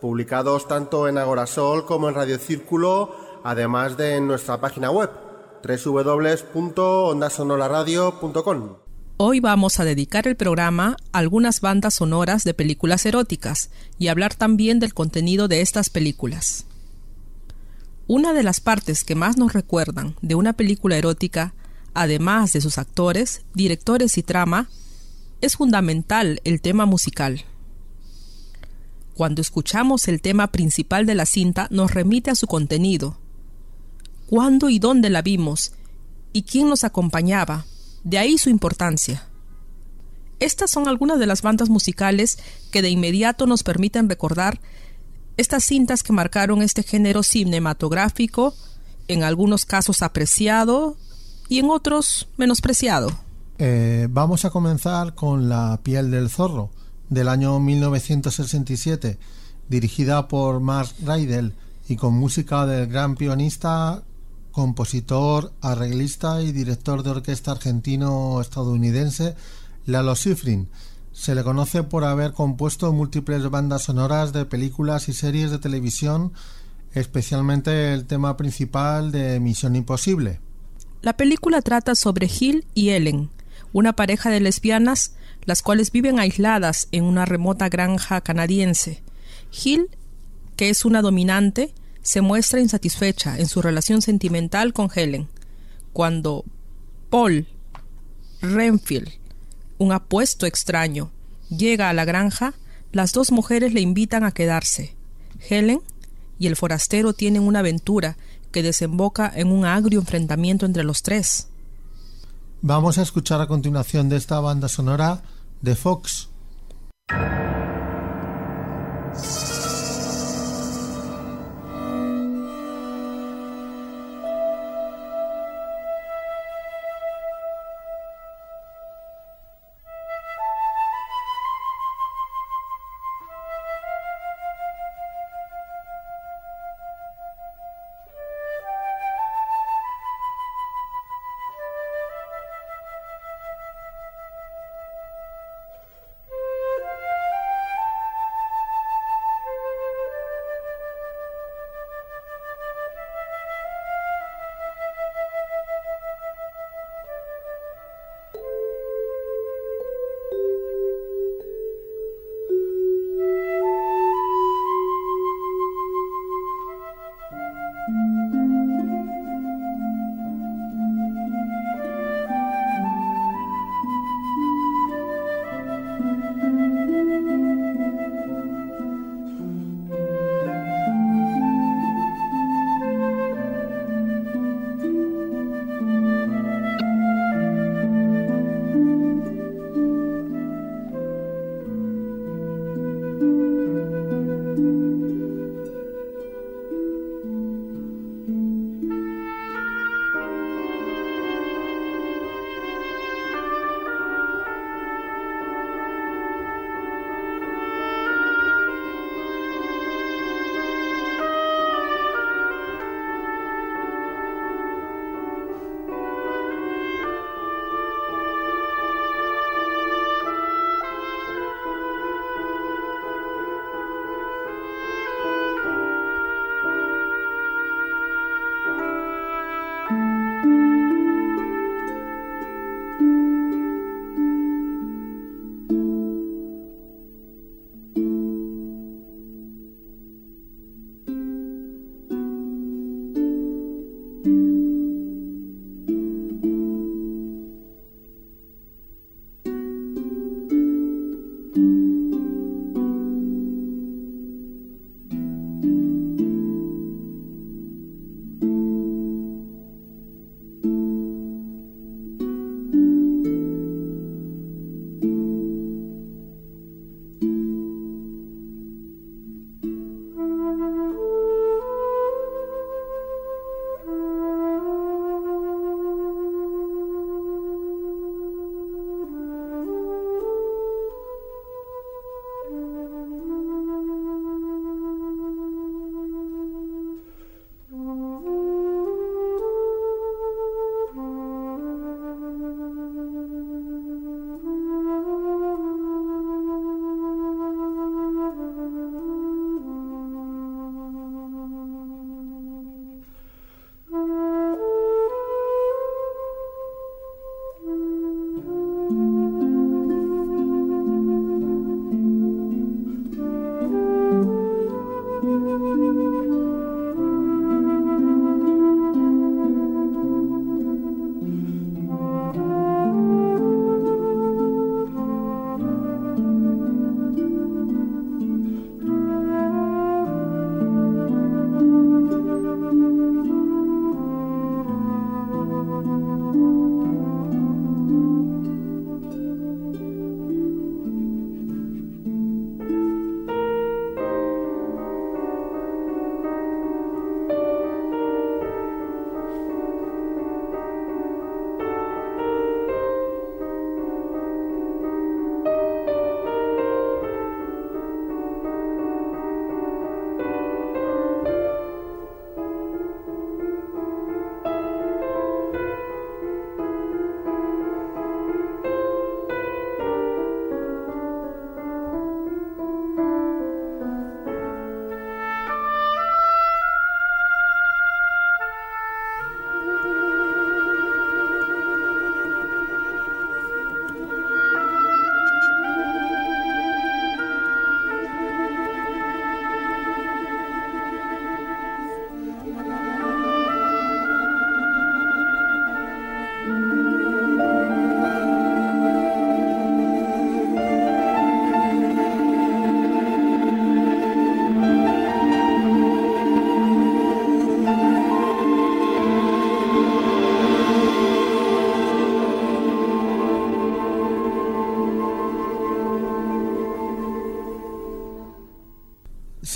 publicados tanto en Agorasol como en Radio Círculo, además de en nuestra página web www.ondasonoraradio.com. Hoy vamos a dedicar el programa a algunas bandas sonoras de películas eróticas y hablar también del contenido de estas películas. Una de las partes que más nos recuerdan de una película erótica además de sus actores, directores y trama, es fundamental el tema musical. Cuando escuchamos el tema principal de la cinta nos remite a su contenido. ¿Cuándo y dónde la vimos? ¿Y quién nos acompañaba? De ahí su importancia. Estas son algunas de las bandas musicales que de inmediato nos permiten recordar estas cintas que marcaron este género cinematográfico, en algunos casos apreciado y en otros menospreciado. Eh, vamos a comenzar con La piel del zorro, del año 1967, dirigida por Mark Rydell y con música del gran pianista, compositor, arreglista y director de orquesta argentino-estadounidense Lalo Schifrin. Se le conoce por haber compuesto múltiples bandas sonoras de películas y series de televisión, especialmente el tema principal de Misión Imposible. La película trata sobre Gil y Ellen, una pareja de lesbianas las cuales viven aisladas en una remota granja canadiense. Gil, que es una dominante, se muestra insatisfecha en su relación sentimental con Helen. Cuando Paul Renfield, un apuesto extraño, llega a la granja, las dos mujeres le invitan a quedarse. Helen y el forastero tienen una aventura que desemboca en un agrio enfrentamiento entre los tres. Vamos a escuchar a continuación de esta banda sonora de Fox.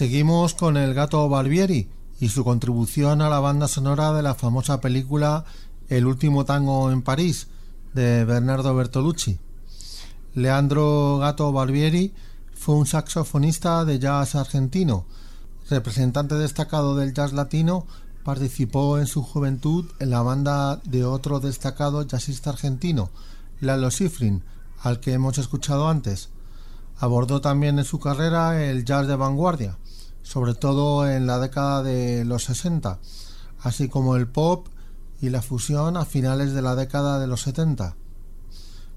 Seguimos con el gato Barbieri y su contribución a la banda sonora de la famosa película El último tango en París de Bernardo Bertolucci. Leandro Gato Barbieri fue un saxofonista de jazz argentino, representante destacado del jazz latino, participó en su juventud en la banda de otro destacado jazzista argentino, Lalo Schifrin, al que hemos escuchado antes. Abordó también en su carrera el jazz de vanguardia, sobre todo en la década de los 60, así como el pop y la fusión a finales de la década de los 70.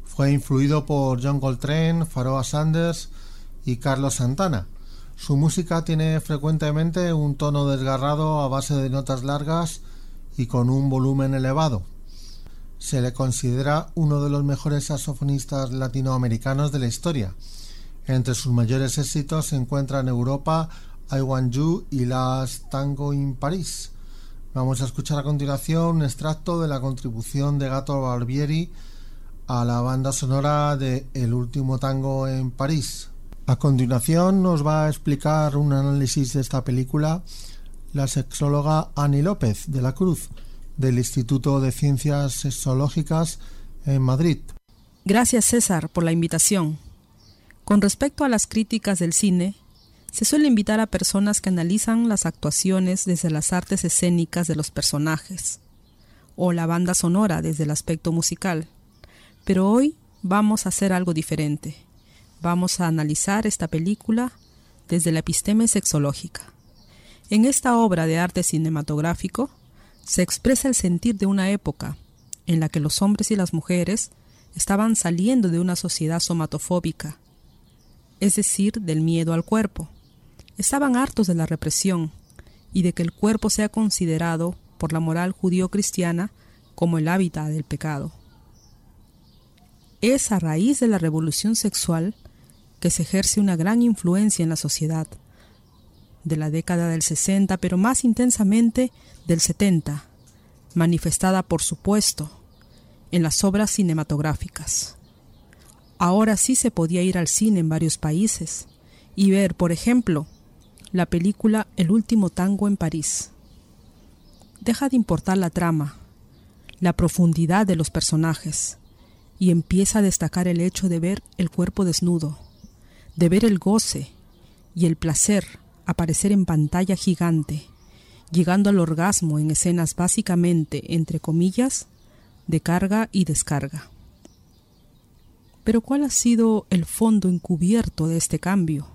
Fue influido por John Coltrane, Pharoah Sanders y Carlos Santana. Su música tiene frecuentemente un tono desgarrado a base de notas largas y con un volumen elevado. Se le considera uno de los mejores saxofonistas latinoamericanos de la historia entre sus mayores éxitos se encuentran Europa, I Want You y Last Tango in Paris. Vamos a escuchar a continuación un extracto de la contribución de Gato Barbieri a la banda sonora de El último tango en París. A continuación nos va a explicar un análisis de esta película la sexóloga Ani López de la Cruz del Instituto de Ciencias Sexológicas en Madrid. Gracias César por la invitación. Con respecto a las críticas del cine, se suele invitar a personas que analizan las actuaciones desde las artes escénicas de los personajes, o la banda sonora desde el aspecto musical. Pero hoy vamos a hacer algo diferente. Vamos a analizar esta película desde la episteme sexológica. En esta obra de arte cinematográfico se expresa el sentir de una época en la que los hombres y las mujeres estaban saliendo de una sociedad somatofóbica es decir, del miedo al cuerpo. Estaban hartos de la represión y de que el cuerpo sea considerado por la moral judío-cristiana como el hábitat del pecado. Es a raíz de la revolución sexual que se ejerce una gran influencia en la sociedad, de la década del 60, pero más intensamente del 70, manifestada, por supuesto, en las obras cinematográficas. Ahora sí se podía ir al cine en varios países y ver, por ejemplo, la película El último tango en París. Deja de importar la trama, la profundidad de los personajes, y empieza a destacar el hecho de ver el cuerpo desnudo, de ver el goce y el placer aparecer en pantalla gigante, llegando al orgasmo en escenas básicamente, entre comillas, de carga y descarga. Pero ¿cuál ha sido el fondo encubierto de este cambio?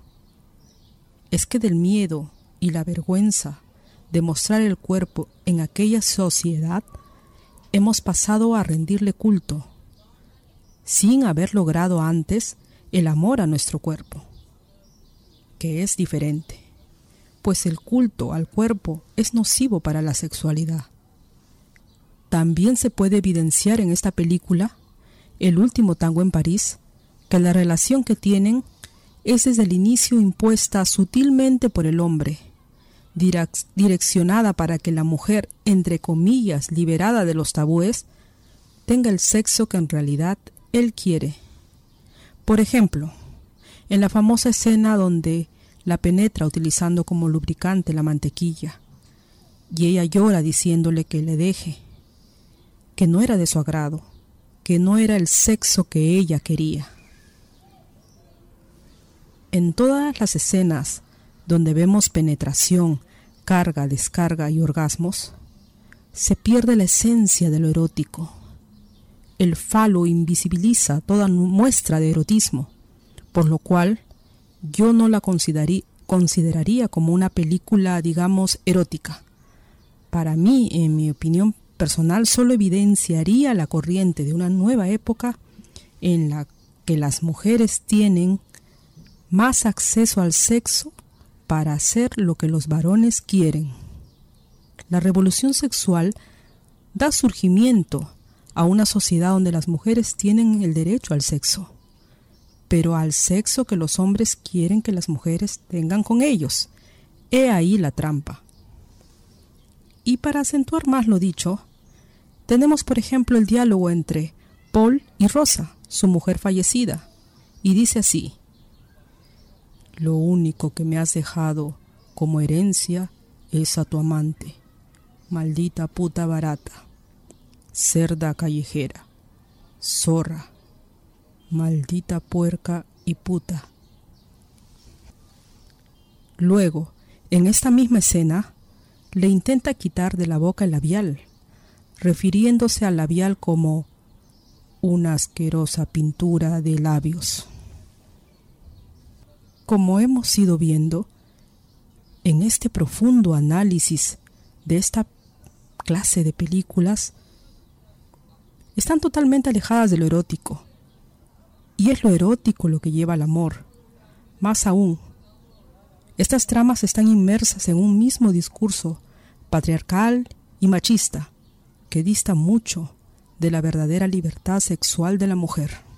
Es que del miedo y la vergüenza de mostrar el cuerpo en aquella sociedad, hemos pasado a rendirle culto, sin haber logrado antes el amor a nuestro cuerpo, que es diferente, pues el culto al cuerpo es nocivo para la sexualidad. También se puede evidenciar en esta película el último tango en París, que la relación que tienen es desde el inicio impuesta sutilmente por el hombre, direccionada para que la mujer, entre comillas, liberada de los tabúes, tenga el sexo que en realidad él quiere. Por ejemplo, en la famosa escena donde la penetra utilizando como lubricante la mantequilla, y ella llora diciéndole que le deje, que no era de su agrado, que no era el sexo que ella quería. En todas las escenas donde vemos penetración, carga, descarga y orgasmos, se pierde la esencia de lo erótico. El falo invisibiliza toda muestra de erotismo, por lo cual yo no la consideraría como una película, digamos, erótica. Para mí, en mi opinión personal solo evidenciaría la corriente de una nueva época en la que las mujeres tienen más acceso al sexo para hacer lo que los varones quieren. La revolución sexual da surgimiento a una sociedad donde las mujeres tienen el derecho al sexo, pero al sexo que los hombres quieren que las mujeres tengan con ellos. He ahí la trampa. Y para acentuar más lo dicho, tenemos, por ejemplo, el diálogo entre Paul y Rosa, su mujer fallecida, y dice así, Lo único que me has dejado como herencia es a tu amante, maldita puta barata, cerda callejera, zorra, maldita puerca y puta. Luego, en esta misma escena, le intenta quitar de la boca el labial, refiriéndose al labial como una asquerosa pintura de labios. Como hemos ido viendo, en este profundo análisis de esta clase de películas, están totalmente alejadas de lo erótico. Y es lo erótico lo que lleva al amor. Más aún, estas tramas están inmersas en un mismo discurso patriarcal y machista que dista mucho de la verdadera libertad sexual de la mujer.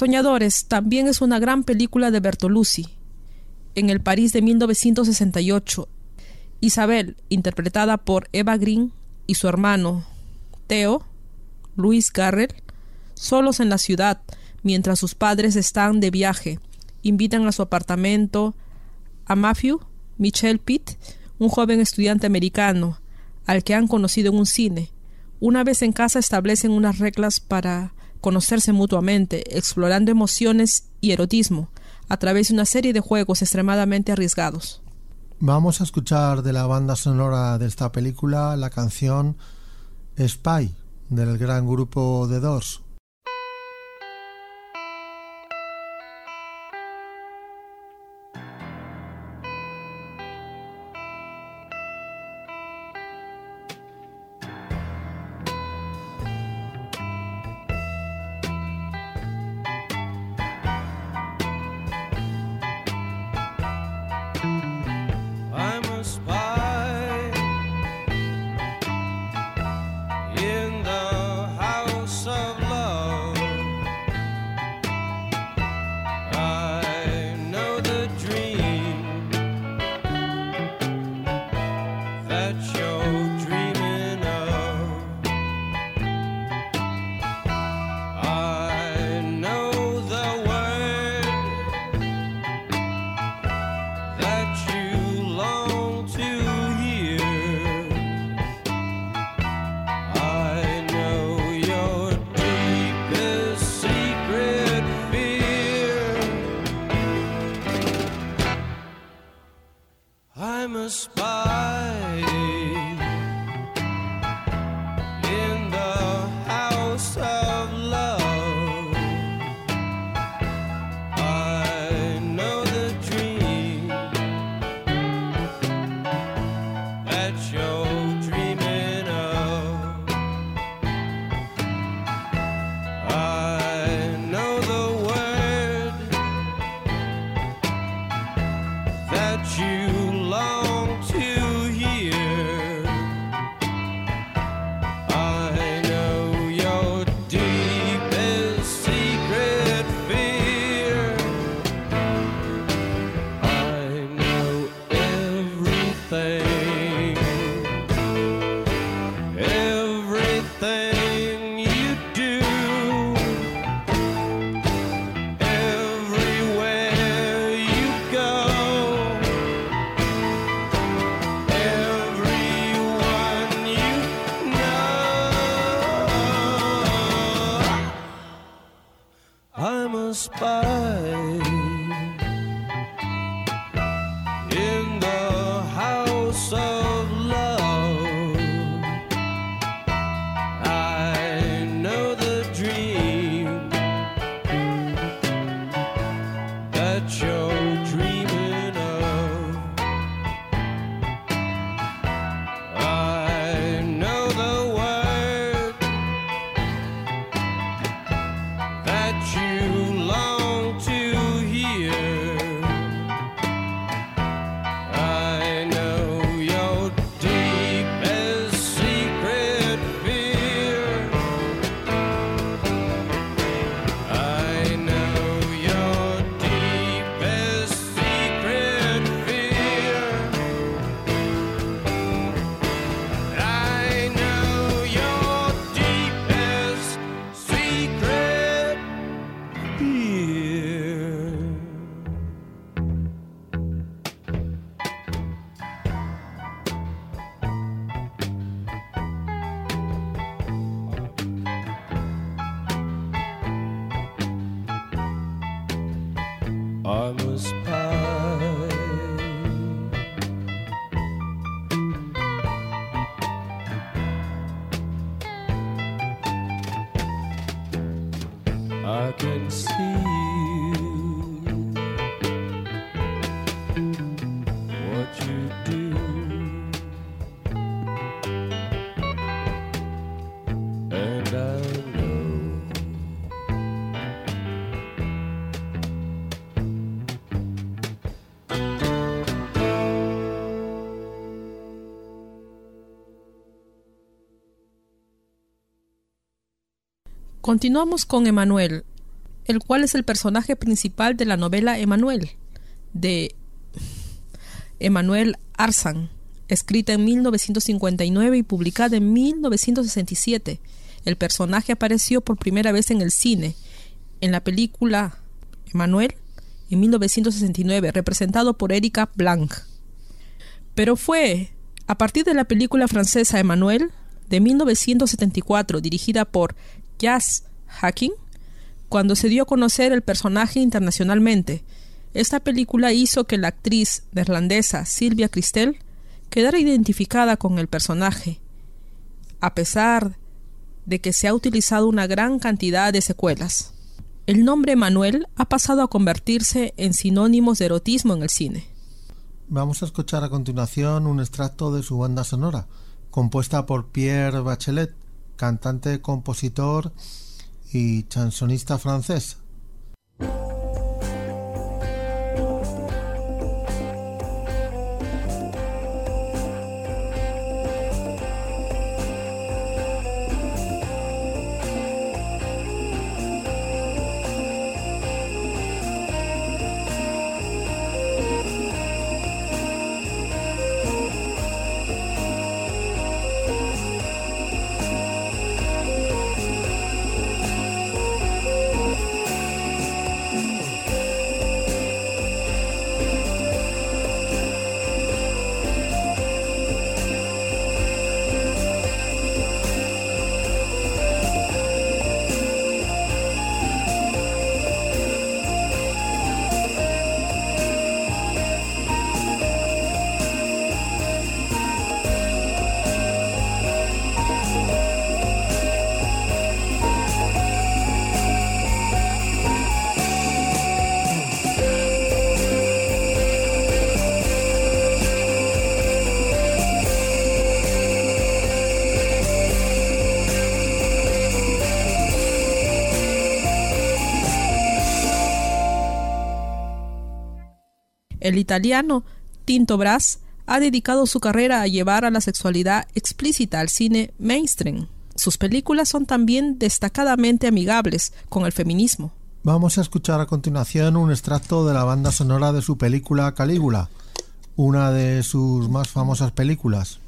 Soñadores también es una gran película de Bertolucci. En el París de 1968, Isabel, interpretada por Eva Green, y su hermano, Theo, Luis Garrel, solos en la ciudad, mientras sus padres están de viaje, invitan a su apartamento a Matthew, Michelle Pitt, un joven estudiante americano, al que han conocido en un cine. Una vez en casa establecen unas reglas para conocerse mutuamente, explorando emociones y erotismo a través de una serie de juegos extremadamente arriesgados. Vamos a escuchar de la banda sonora de esta película la canción Spy del gran grupo The Doors. Continuamos con Emanuel, el cual es el personaje principal de la novela Emanuel, de Emanuel Arzan, escrita en 1959 y publicada en 1967. El personaje apareció por primera vez en el cine, en la película Emanuel, en 1969, representado por Erika Blanc. Pero fue a partir de la película francesa Emmanuel de 1974 dirigida por Jazz Hacking cuando se dio a conocer el personaje internacionalmente. Esta película hizo que la actriz neerlandesa Silvia Christel quedara identificada con el personaje, a pesar de que se ha utilizado una gran cantidad de secuelas. El nombre Manuel ha pasado a convertirse en sinónimos de erotismo en el cine. Vamos a escuchar a continuación un extracto de su banda sonora, compuesta por Pierre Bachelet, cantante, compositor y chansonista francés. El italiano Tinto Brass ha dedicado su carrera a llevar a la sexualidad explícita al cine mainstream. Sus películas son también destacadamente amigables con el feminismo. Vamos a escuchar a continuación un extracto de la banda sonora de su película Calígula, una de sus más famosas películas.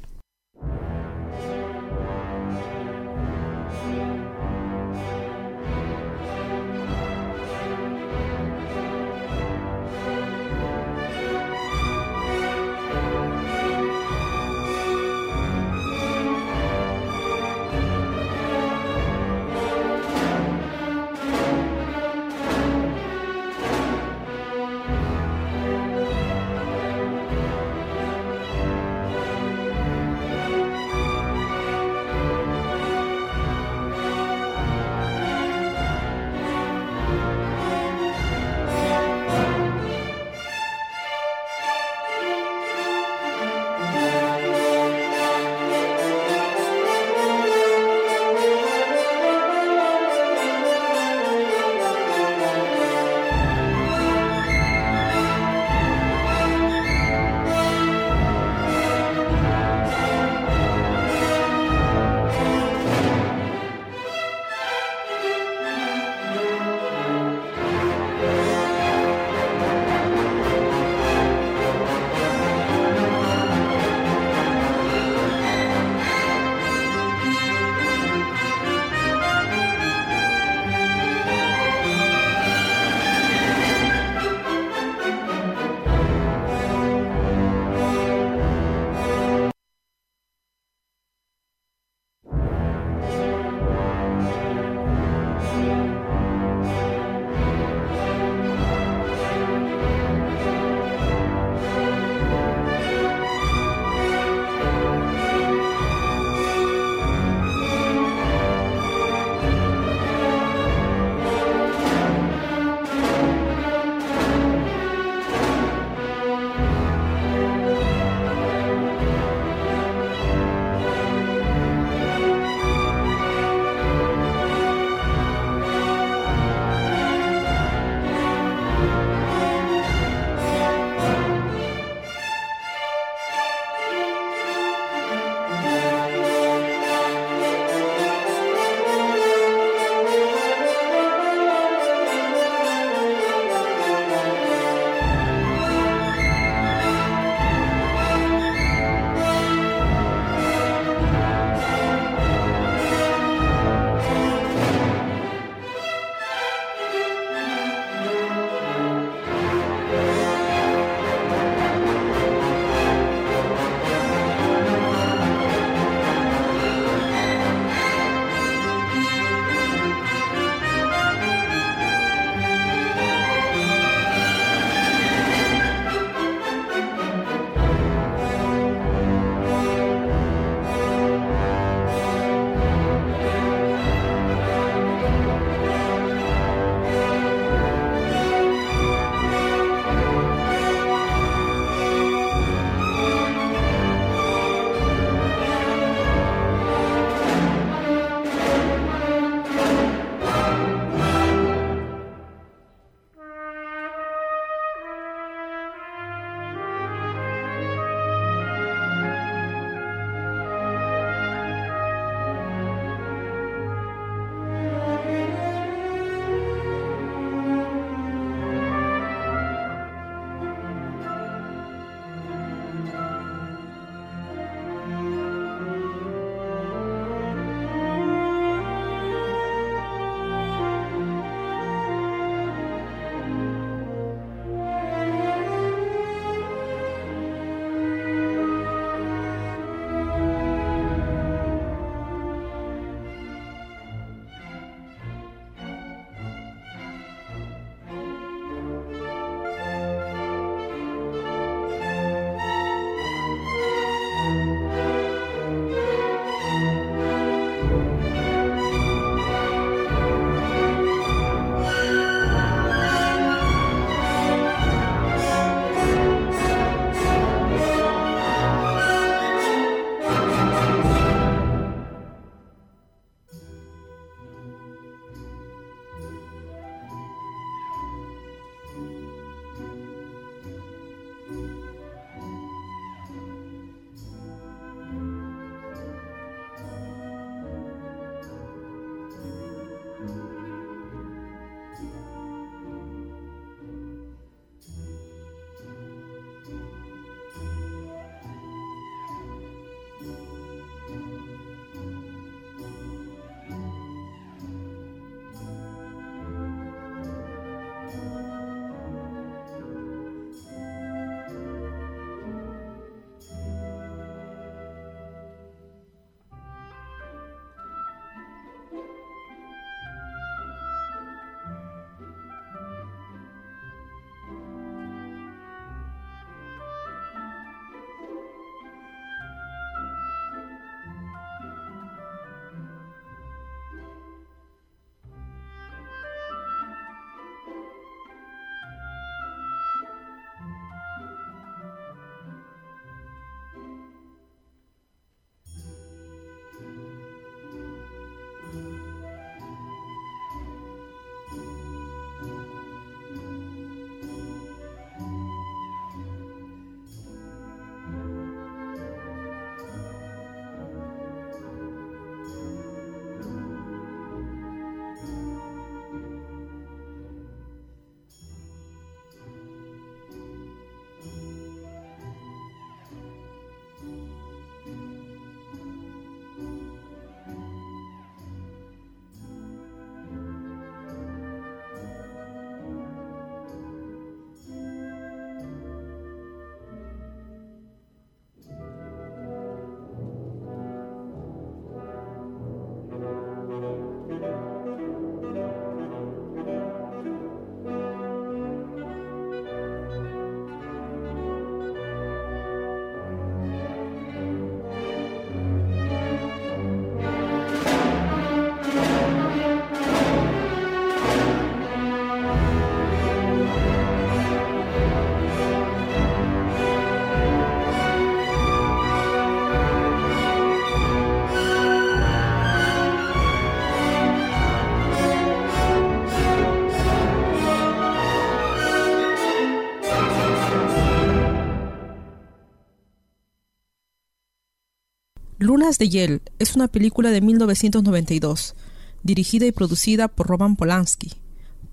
De Hiel es una película de 1992, dirigida y producida por Roman Polanski,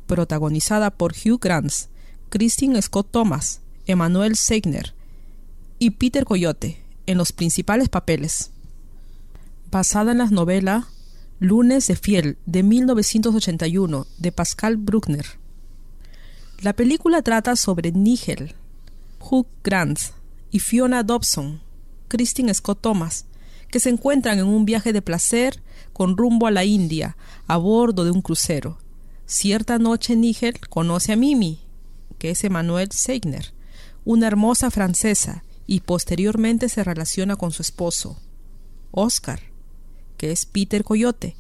protagonizada por Hugh Grant, Christine Scott Thomas, Emmanuel Segner y Peter Coyote en los principales papeles. Basada en la novela Lunes de Fiel de 1981 de Pascal Bruckner. La película trata sobre Nigel, Hugh Grant y Fiona Dobson, Christine Scott Thomas, que se encuentran en un viaje de placer con rumbo a la India a bordo de un crucero. Cierta noche Nigel conoce a Mimi, que es Emmanuel Segner, una hermosa francesa, y posteriormente se relaciona con su esposo, Oscar, que es Peter Coyote,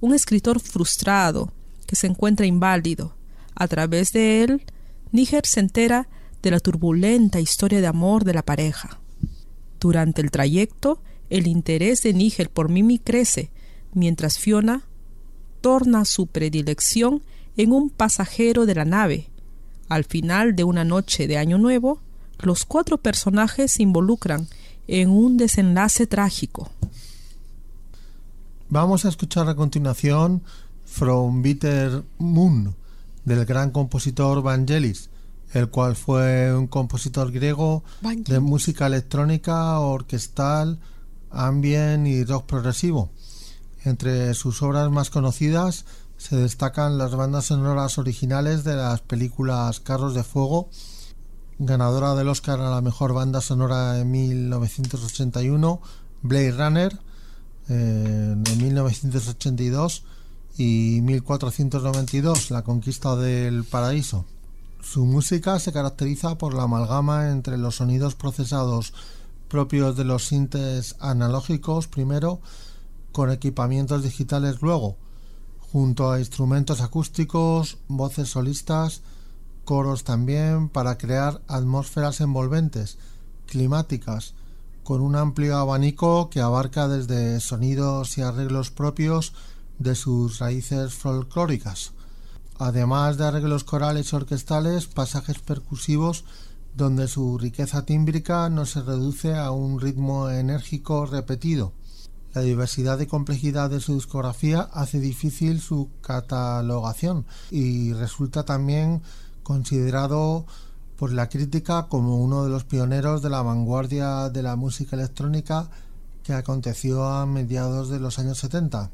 un escritor frustrado que se encuentra inválido. A través de él, Níger se entera de la turbulenta historia de amor de la pareja. Durante el trayecto, el interés de Níger por Mimi crece, mientras Fiona torna su predilección en un pasajero de la nave. Al final de una noche de Año Nuevo, los cuatro personajes se involucran en un desenlace trágico. Vamos a escuchar a continuación From Bitter Moon del gran compositor Vangelis, el cual fue un compositor griego de música electrónica, orquestal, ambient y rock progresivo. Entre sus obras más conocidas se destacan las bandas sonoras originales de las películas Carros de Fuego, ganadora del Oscar a la mejor banda sonora en 1981, Blade Runner en 1982 y 1492, La conquista del paraíso. Su música se caracteriza por la amalgama entre los sonidos procesados propios de los sintes analógicos primero, con equipamientos digitales luego, junto a instrumentos acústicos, voces solistas, coros también, para crear atmósferas envolventes, climáticas, con un amplio abanico que abarca desde sonidos y arreglos propios de sus raíces folclóricas, además de arreglos corales y orquestales, pasajes percusivos donde su riqueza tímbrica no se reduce a un ritmo enérgico repetido. La diversidad y complejidad de su discografía hace difícil su catalogación y resulta también considerado por la crítica como uno de los pioneros de la vanguardia de la música electrónica que aconteció a mediados de los años 70.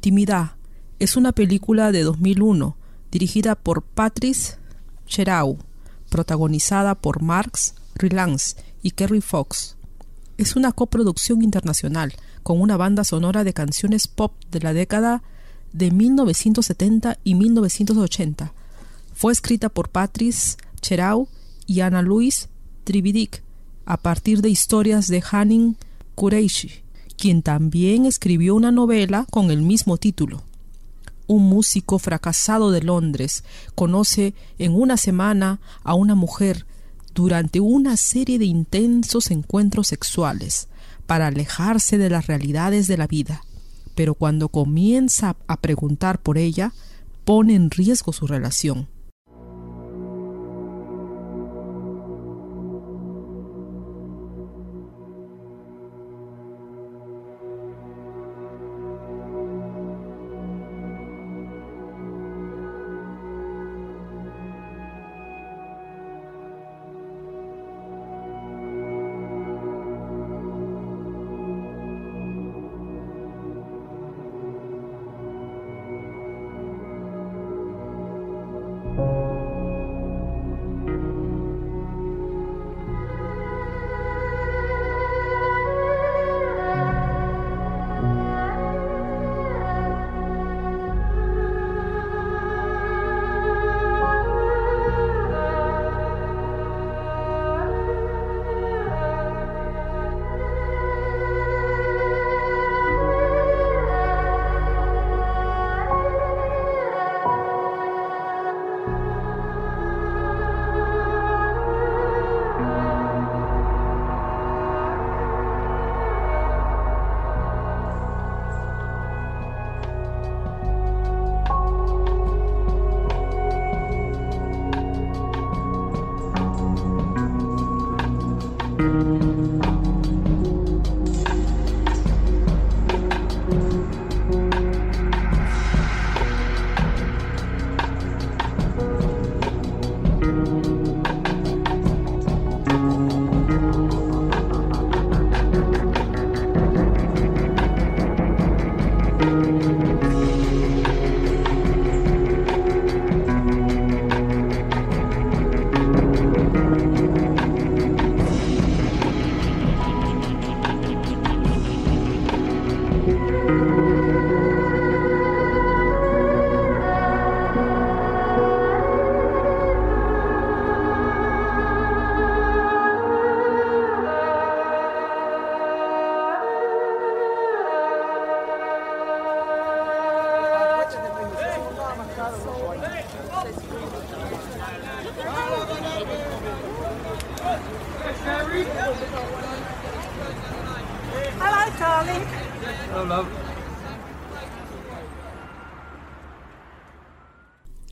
Intimidad es una película de 2001 dirigida por Patrice Cherau, protagonizada por Marx Rylance y Kerry Fox. Es una coproducción internacional con una banda sonora de canciones pop de la década de 1970 y 1980. Fue escrita por Patrice Cherau y Ana Louise Trividic a partir de historias de Hanin Kureishi, quien también escribió una novela con el mismo título. Un músico fracasado de Londres conoce en una semana a una mujer durante una serie de intensos encuentros sexuales para alejarse de las realidades de la vida, pero cuando comienza a preguntar por ella, pone en riesgo su relación.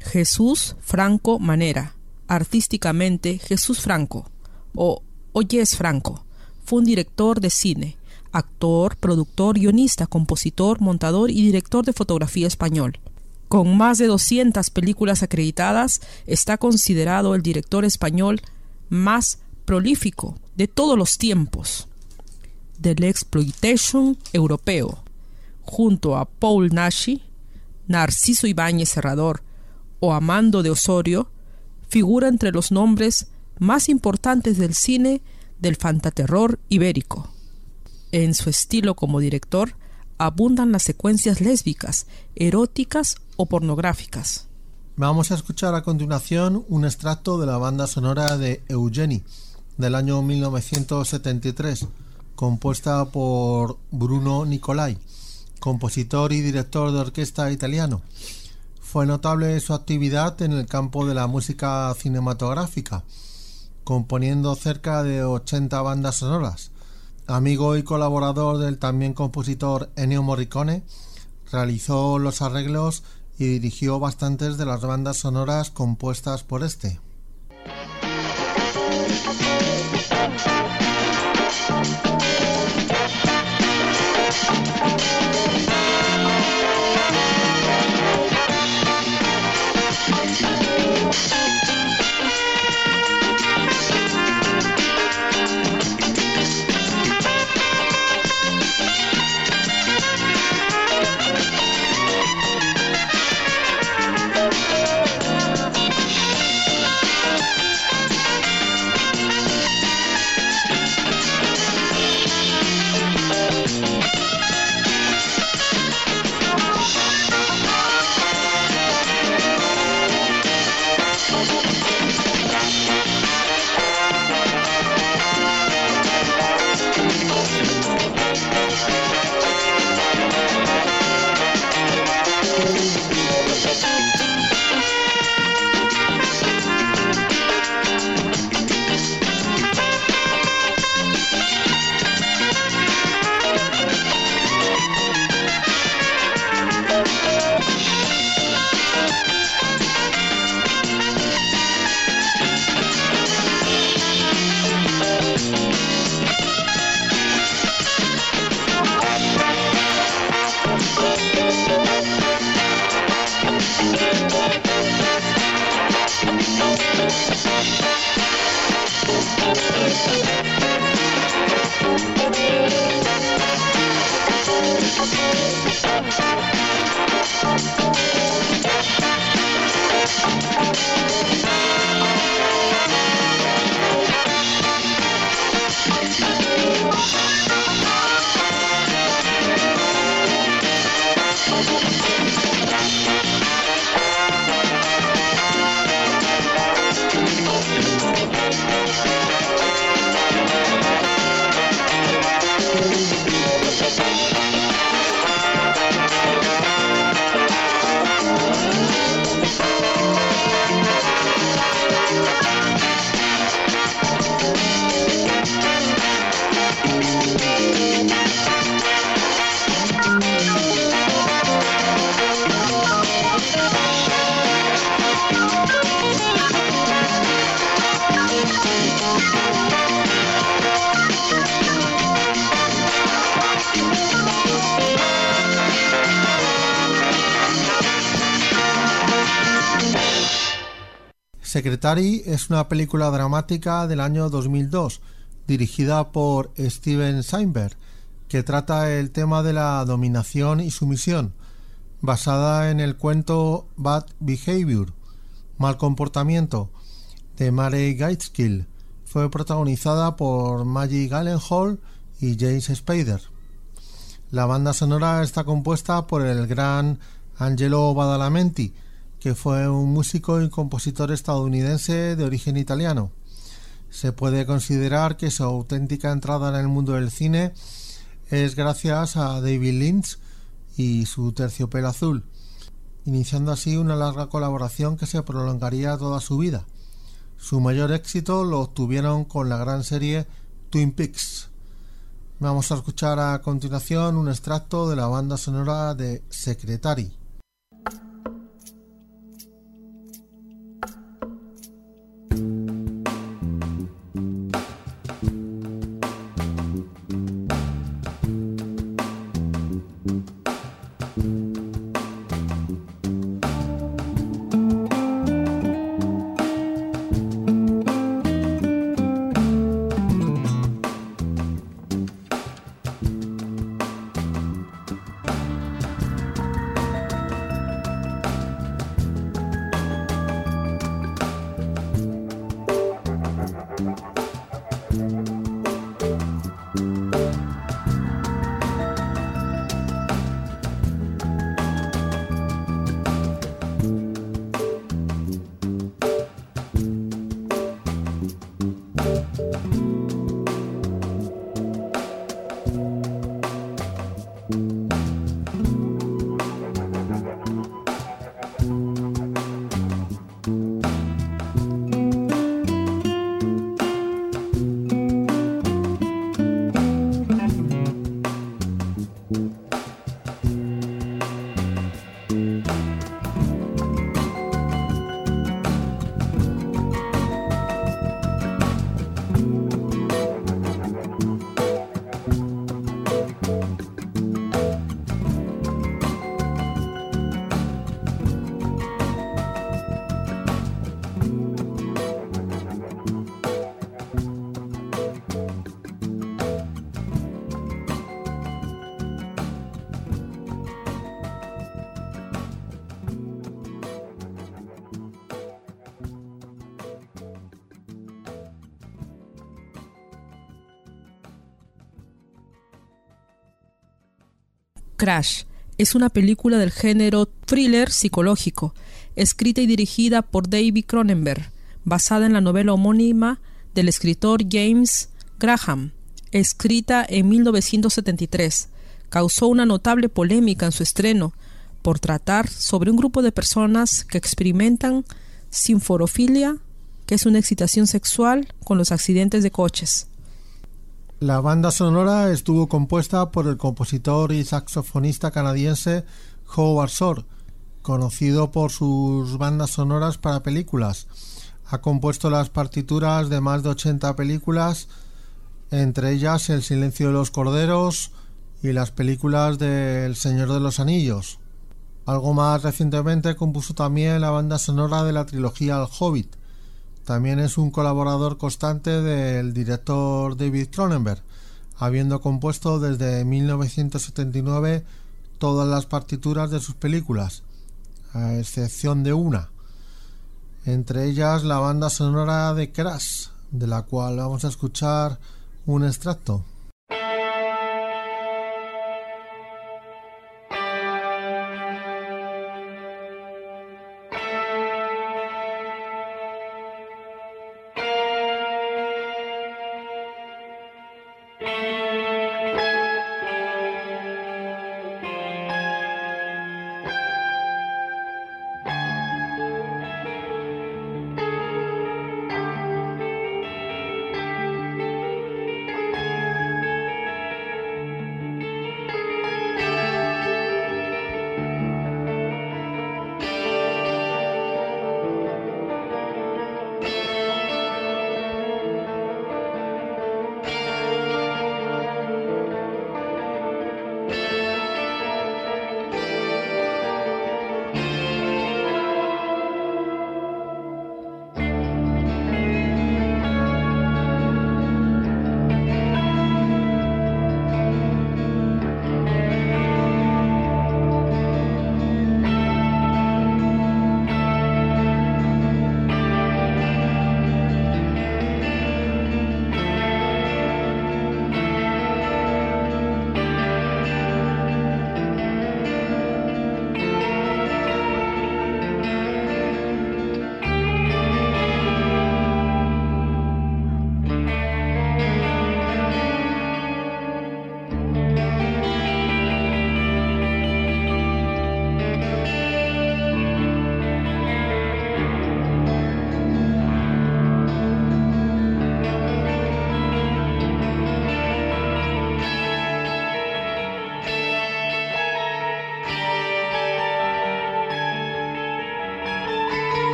Jesús Franco Manera, artísticamente Jesús Franco, o Oyes Franco, fue un director de cine, actor, productor, guionista, compositor, montador y director de fotografía español. Con más de 200 películas acreditadas, está considerado el director español más prolífico de todos los tiempos del exploitation europeo, junto a Paul Nashi, Narciso Ibáñez Serrador, o Amando de Osorio, figura entre los nombres más importantes del cine del fantaterror ibérico. En su estilo como director abundan las secuencias lésbicas, eróticas o pornográficas. Vamos a escuchar a continuación un extracto de la banda sonora de Eugenie del año 1973, compuesta por Bruno Nicolai, compositor y director de orquesta italiano. Fue notable su actividad en el campo de la música cinematográfica, componiendo cerca de 80 bandas sonoras. Amigo y colaborador del también compositor Ennio Morricone, realizó los arreglos y dirigió bastantes de las bandas sonoras compuestas por este. Thank you. Secretary es una película dramática del año 2002, dirigida por Steven Steinberg, que trata el tema de la dominación y sumisión, basada en el cuento Bad Behavior, Mal Comportamiento, de Mary Gaitskill. Fue protagonizada por Maggie Gyllenhaal y James Spader. La banda sonora está compuesta por el gran Angelo Badalamenti, que fue un músico y compositor estadounidense de origen italiano. Se puede considerar que su auténtica entrada en el mundo del cine es gracias a David Lynch y su terciopelo azul, iniciando así una larga colaboración que se prolongaría toda su vida. Su mayor éxito lo obtuvieron con la gran serie Twin Peaks. Vamos a escuchar a continuación un extracto de la banda sonora de Secretary. Crash es una película del género thriller psicológico, escrita y dirigida por David Cronenberg, basada en la novela homónima del escritor James Graham, escrita en 1973. Causó una notable polémica en su estreno por tratar sobre un grupo de personas que experimentan sinforofilia, que es una excitación sexual con los accidentes de coches. La banda sonora estuvo compuesta por el compositor y saxofonista canadiense Howard Shore, conocido por sus bandas sonoras para películas. Ha compuesto las partituras de más de 80 películas, entre ellas El silencio de los corderos y las películas de El Señor de los Anillos. Algo más recientemente compuso también la banda sonora de la trilogía El Hobbit, También es un colaborador constante del director David Cronenberg, habiendo compuesto desde 1979 todas las partituras de sus películas, a excepción de una, entre ellas la banda sonora de Crash, de la cual vamos a escuchar un extracto.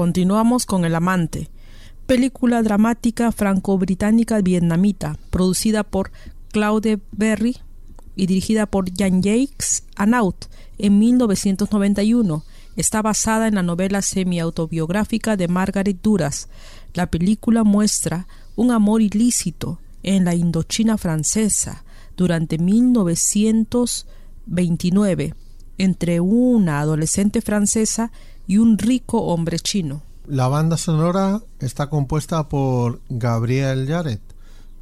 Continuamos con El Amante, película dramática franco-británica vietnamita, producida por Claude Berry y dirigida por Jean-Jacques Anaut en 1991. Está basada en la novela semi-autobiográfica de Margaret Duras. La película muestra un amor ilícito en la Indochina francesa durante 1929 entre una adolescente francesa y un rico hombre chino. La banda sonora está compuesta por Gabriel Yaret,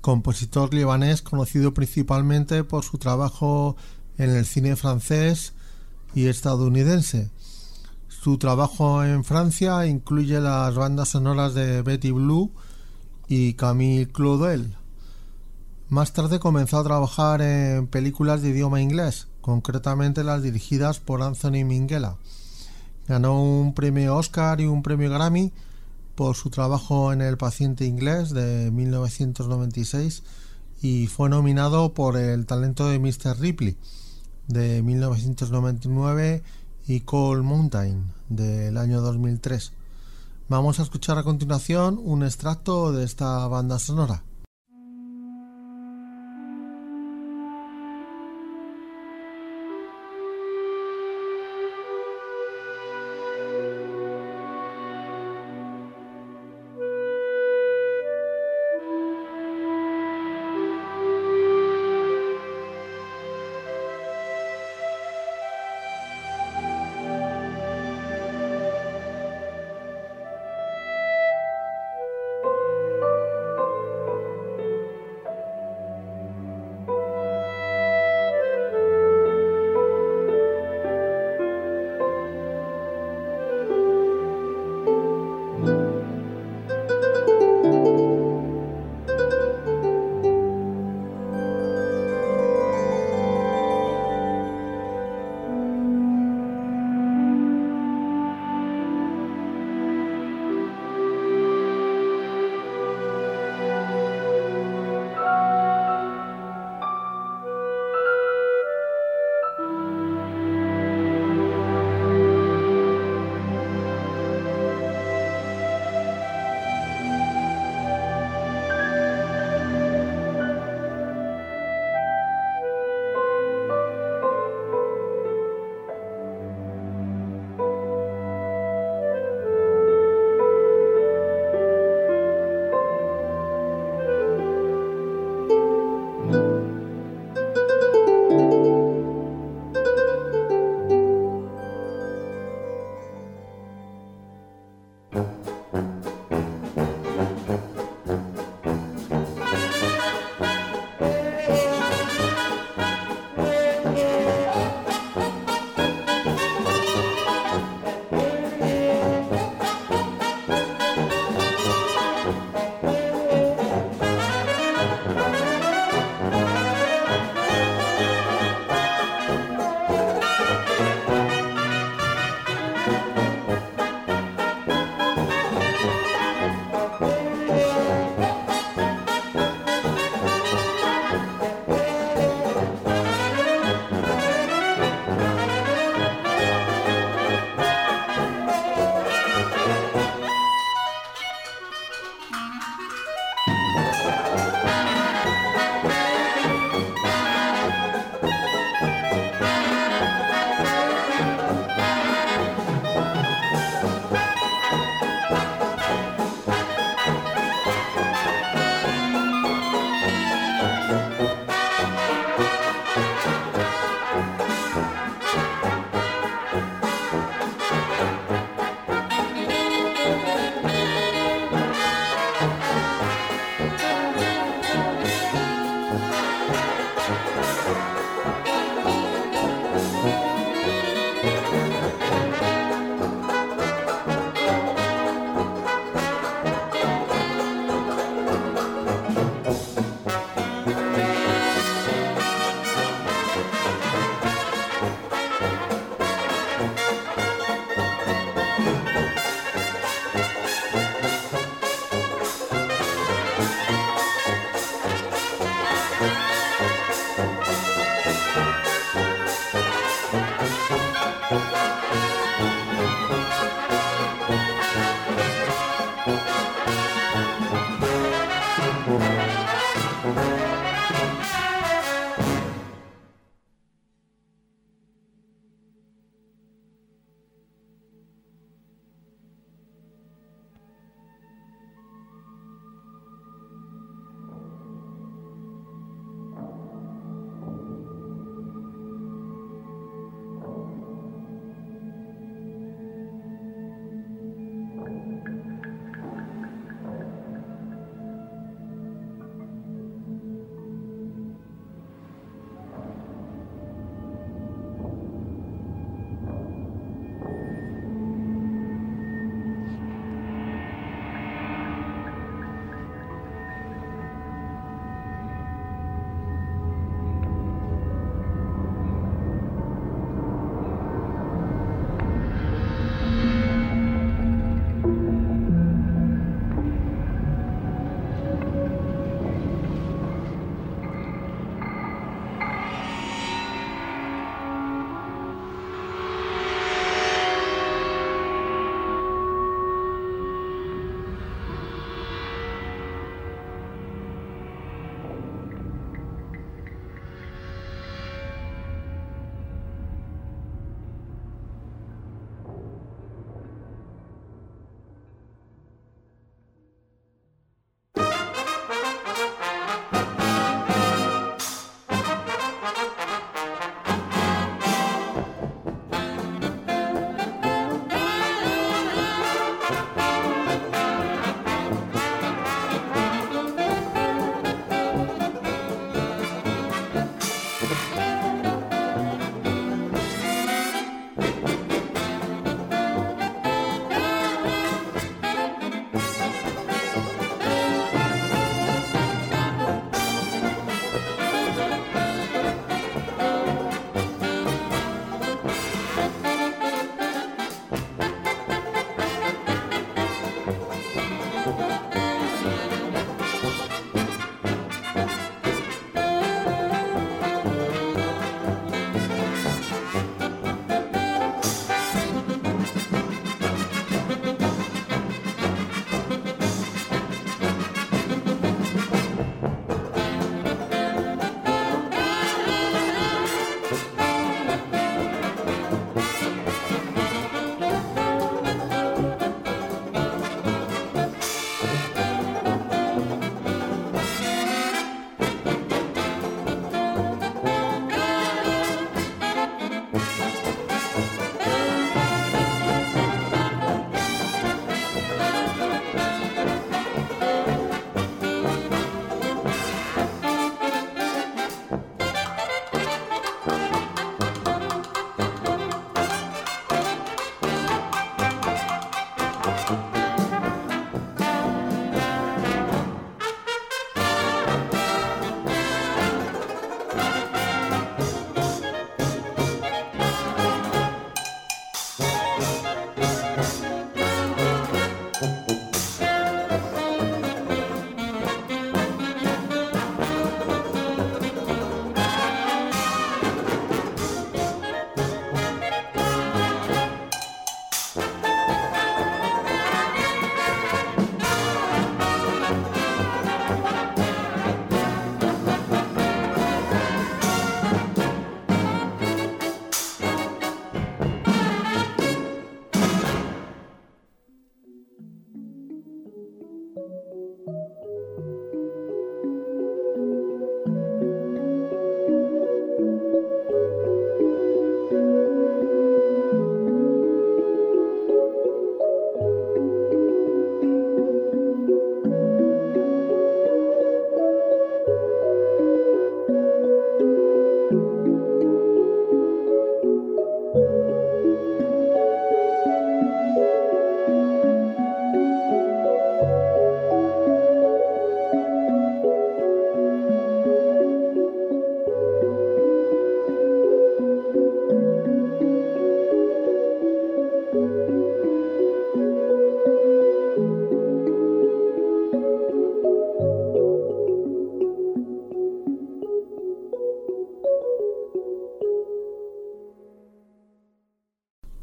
compositor libanés conocido principalmente por su trabajo en el cine francés y estadounidense. Su trabajo en Francia incluye las bandas sonoras de Betty Blue y Camille Claudel. Más tarde comenzó a trabajar en películas de idioma inglés, concretamente las dirigidas por Anthony Minghella. Ganó un premio Oscar y un premio Grammy por su trabajo en El paciente inglés de 1996 y fue nominado por El talento de Mr. Ripley de 1999 y Cold Mountain del año 2003. Vamos a escuchar a continuación un extracto de esta banda sonora.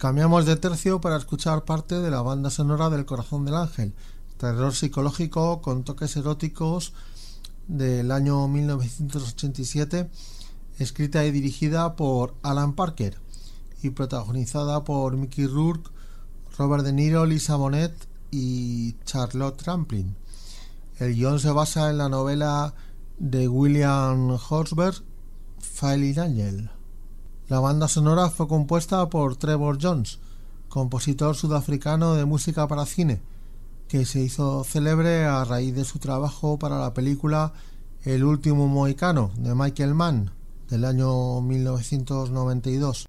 Cambiamos de tercio para escuchar parte de la banda sonora del Corazón del Ángel, terror psicológico con toques eróticos del año 1987, escrita y dirigida por Alan Parker y protagonizada por Mickey Rourke, Robert De Niro, Lisa Bonet y Charlotte Rampling. El guion se basa en la novela de William Horsberg, Falling Angel. La banda sonora fue compuesta por Trevor Jones, compositor sudafricano de música para cine, que se hizo célebre a raíz de su trabajo para la película El último mohicano de Michael Mann del año 1992.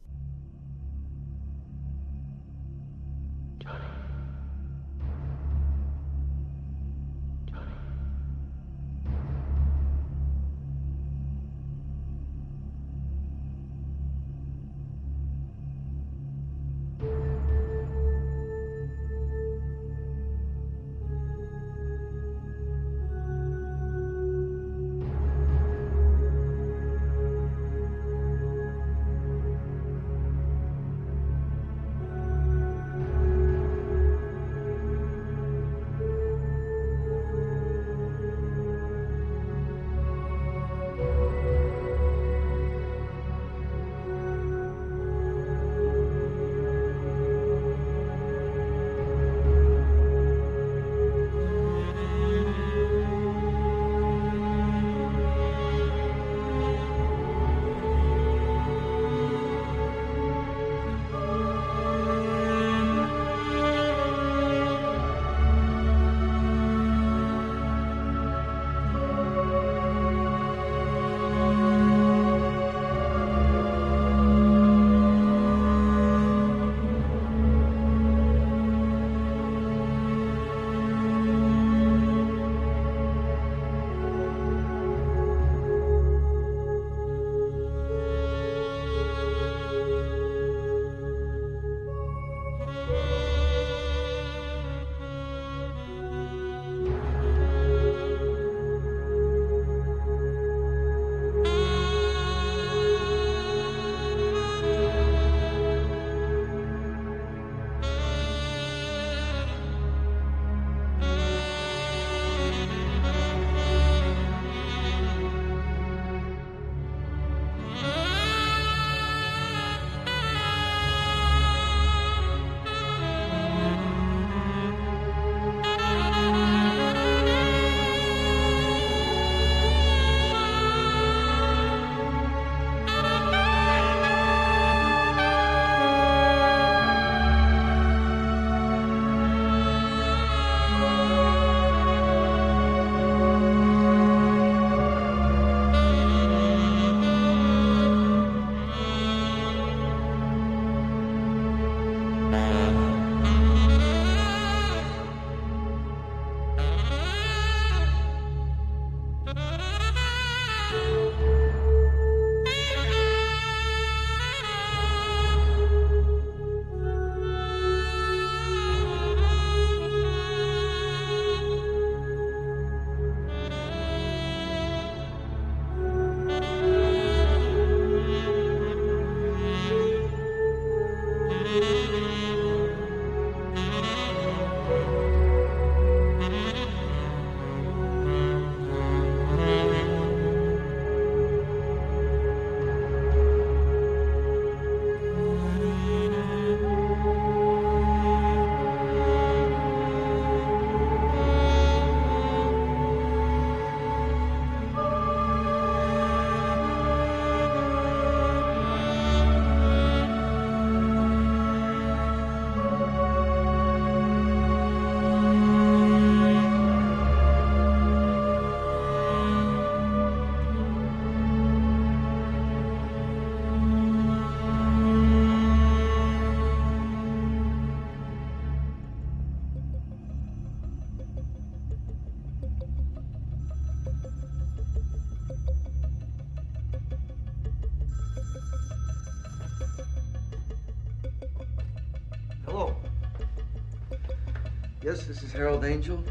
This is Harold Angel.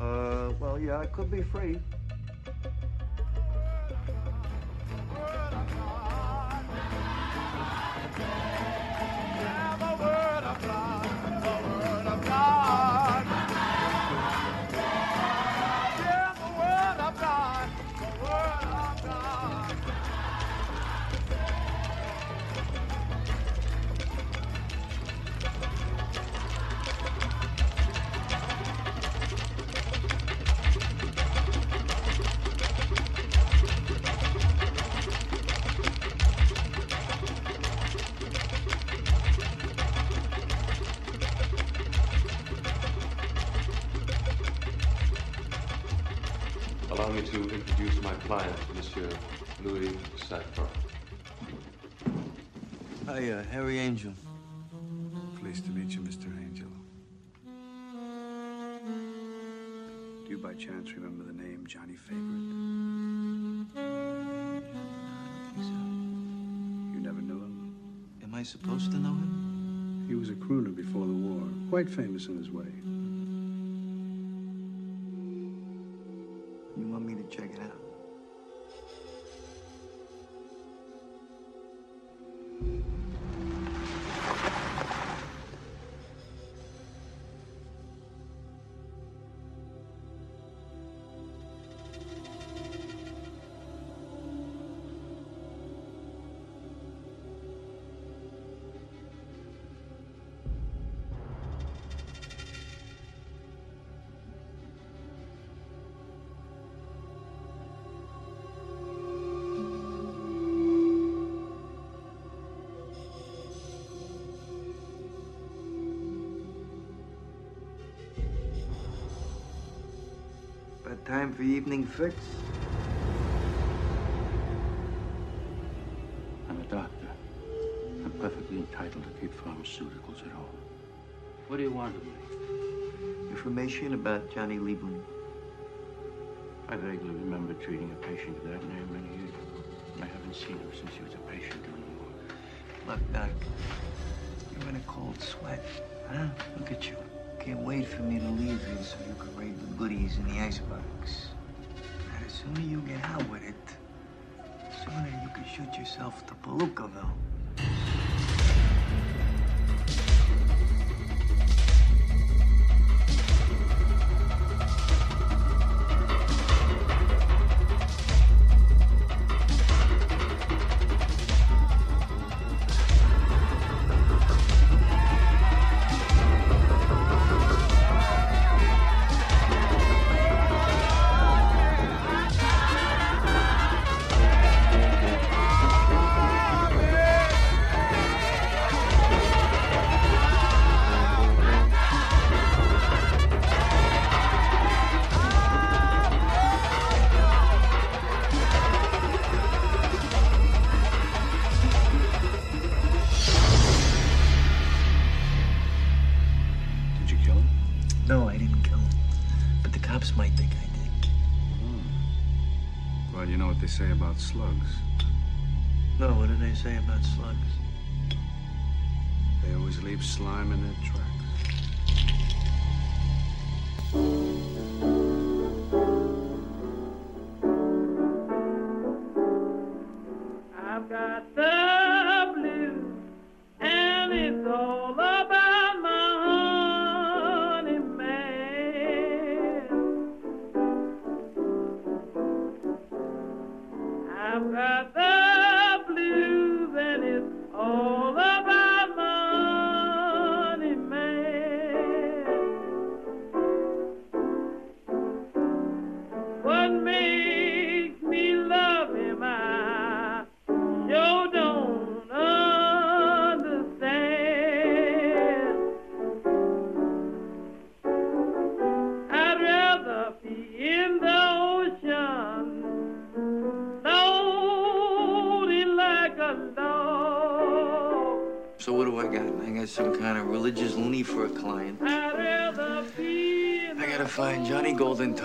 Uh, well, yeah, I could be free. By chance remember the name Johnny Favorite? You never knew him? Am I supposed to know him? He was a crooner before the war, quite famous in his way. You want me to check it out? Time for evening fix? I'm a doctor. I'm perfectly entitled to keep pharmaceuticals at home. What do you want of me? Information about Johnny Lieberman. I vaguely remember treating a patient of that name many years ago. I haven't seen him since he was a patient anymore. Look, Doc, you're in a cold sweat. Huh? Look at you. Can't wait for me to leave here so you can raid the goodies in the icebox. Sooner you get out with it, sooner you can shoot yourself to Palookaville. Slime in their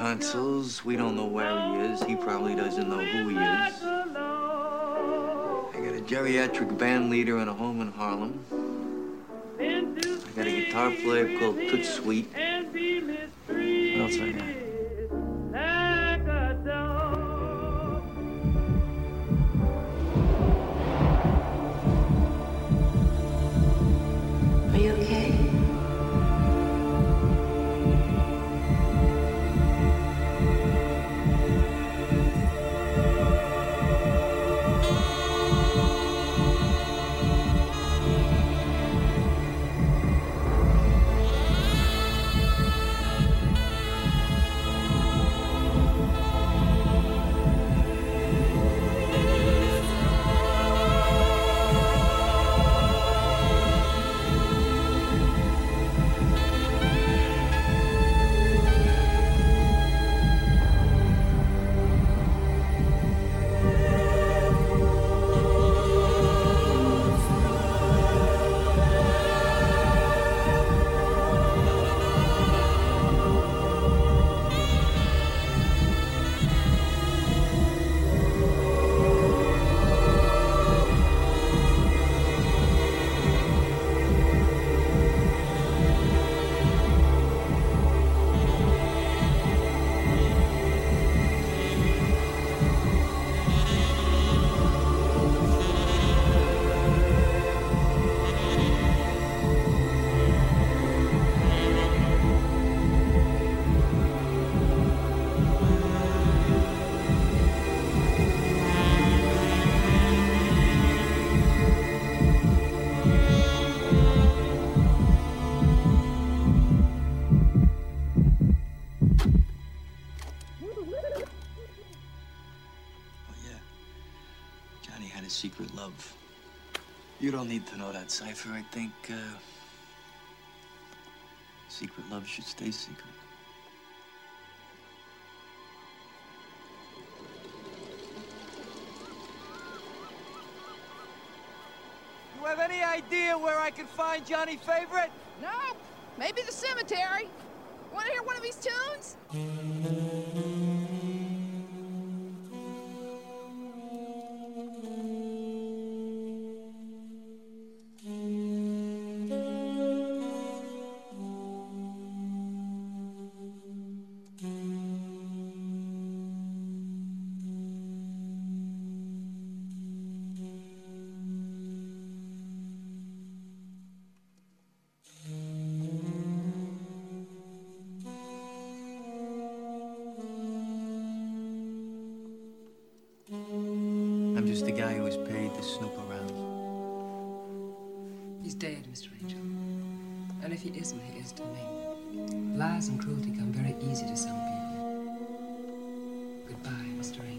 We don't know where he is. He probably doesn't know who he is. I got a geriatric band leader in a home in Harlem. I got a guitar player called Toot Sweet. Cypher. I think, uh, secret love should stay secret. You have any idea where I can find Johnny Favorite? He's dead, Mr. Angel. And if he isn't, he is to me. Lies and cruelty come very easy to some people. Goodbye, Mr. Angel.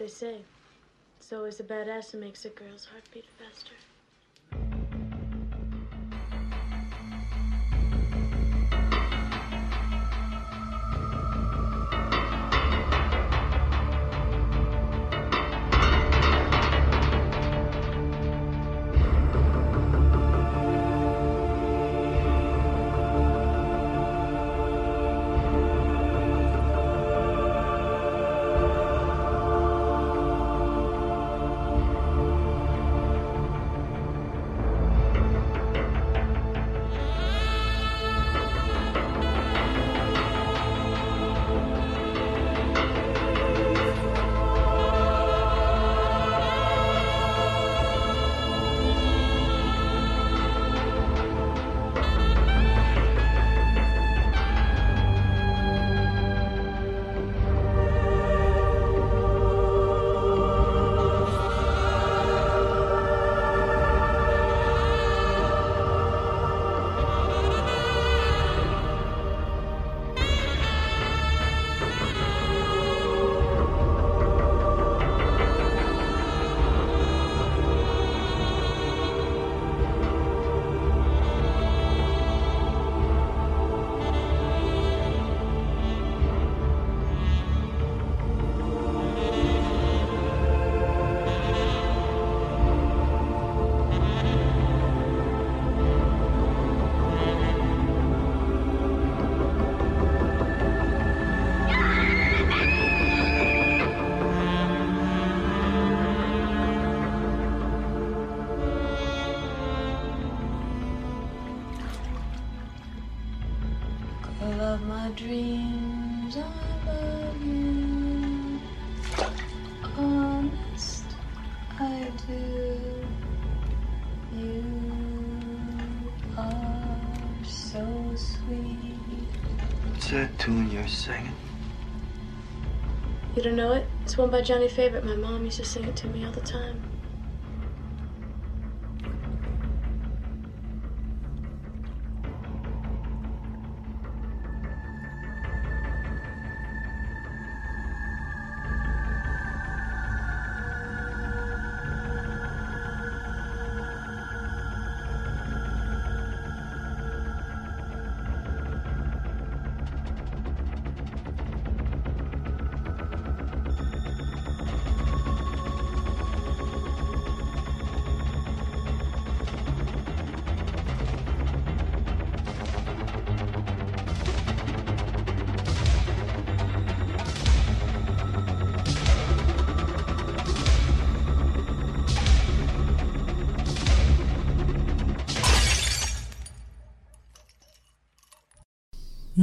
They say. It's always the badass that makes a girl's heart beat that tune you're singing? You don't know it? It's one by Johnny Favorite. My mom used to sing it to me all the time.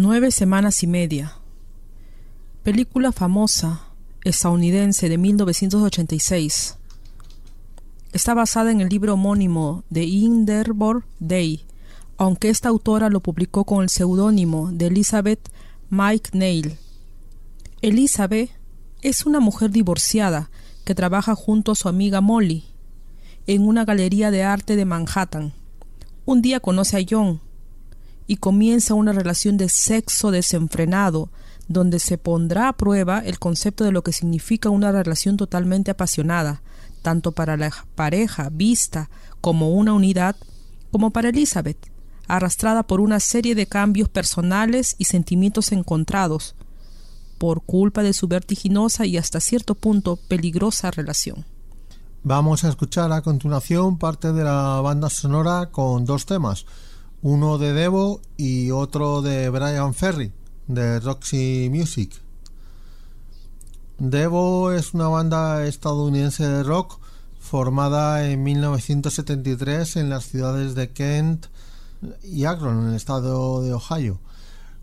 Nueve semanas y media. Película famosa estadounidense de 1986. Está basada en el libro homónimo de Inderborg Day, aunque esta autora lo publicó con el seudónimo de Elizabeth Mike Neil. Elizabeth es una mujer divorciada que trabaja junto a su amiga Molly en una galería de arte de Manhattan. Un día conoce a John, y comienza una relación de sexo desenfrenado, donde se pondrá a prueba el concepto de lo que significa una relación totalmente apasionada, tanto para la pareja vista como una unidad, como para Elizabeth, arrastrada por una serie de cambios personales y sentimientos encontrados, por culpa de su vertiginosa y hasta cierto punto peligrosa relación. Vamos a escuchar a continuación parte de la banda sonora con dos temas uno de Devo y otro de Brian Ferry, de Roxy Music. Devo es una banda estadounidense de rock formada en 1973 en las ciudades de Kent y Akron, en el estado de Ohio.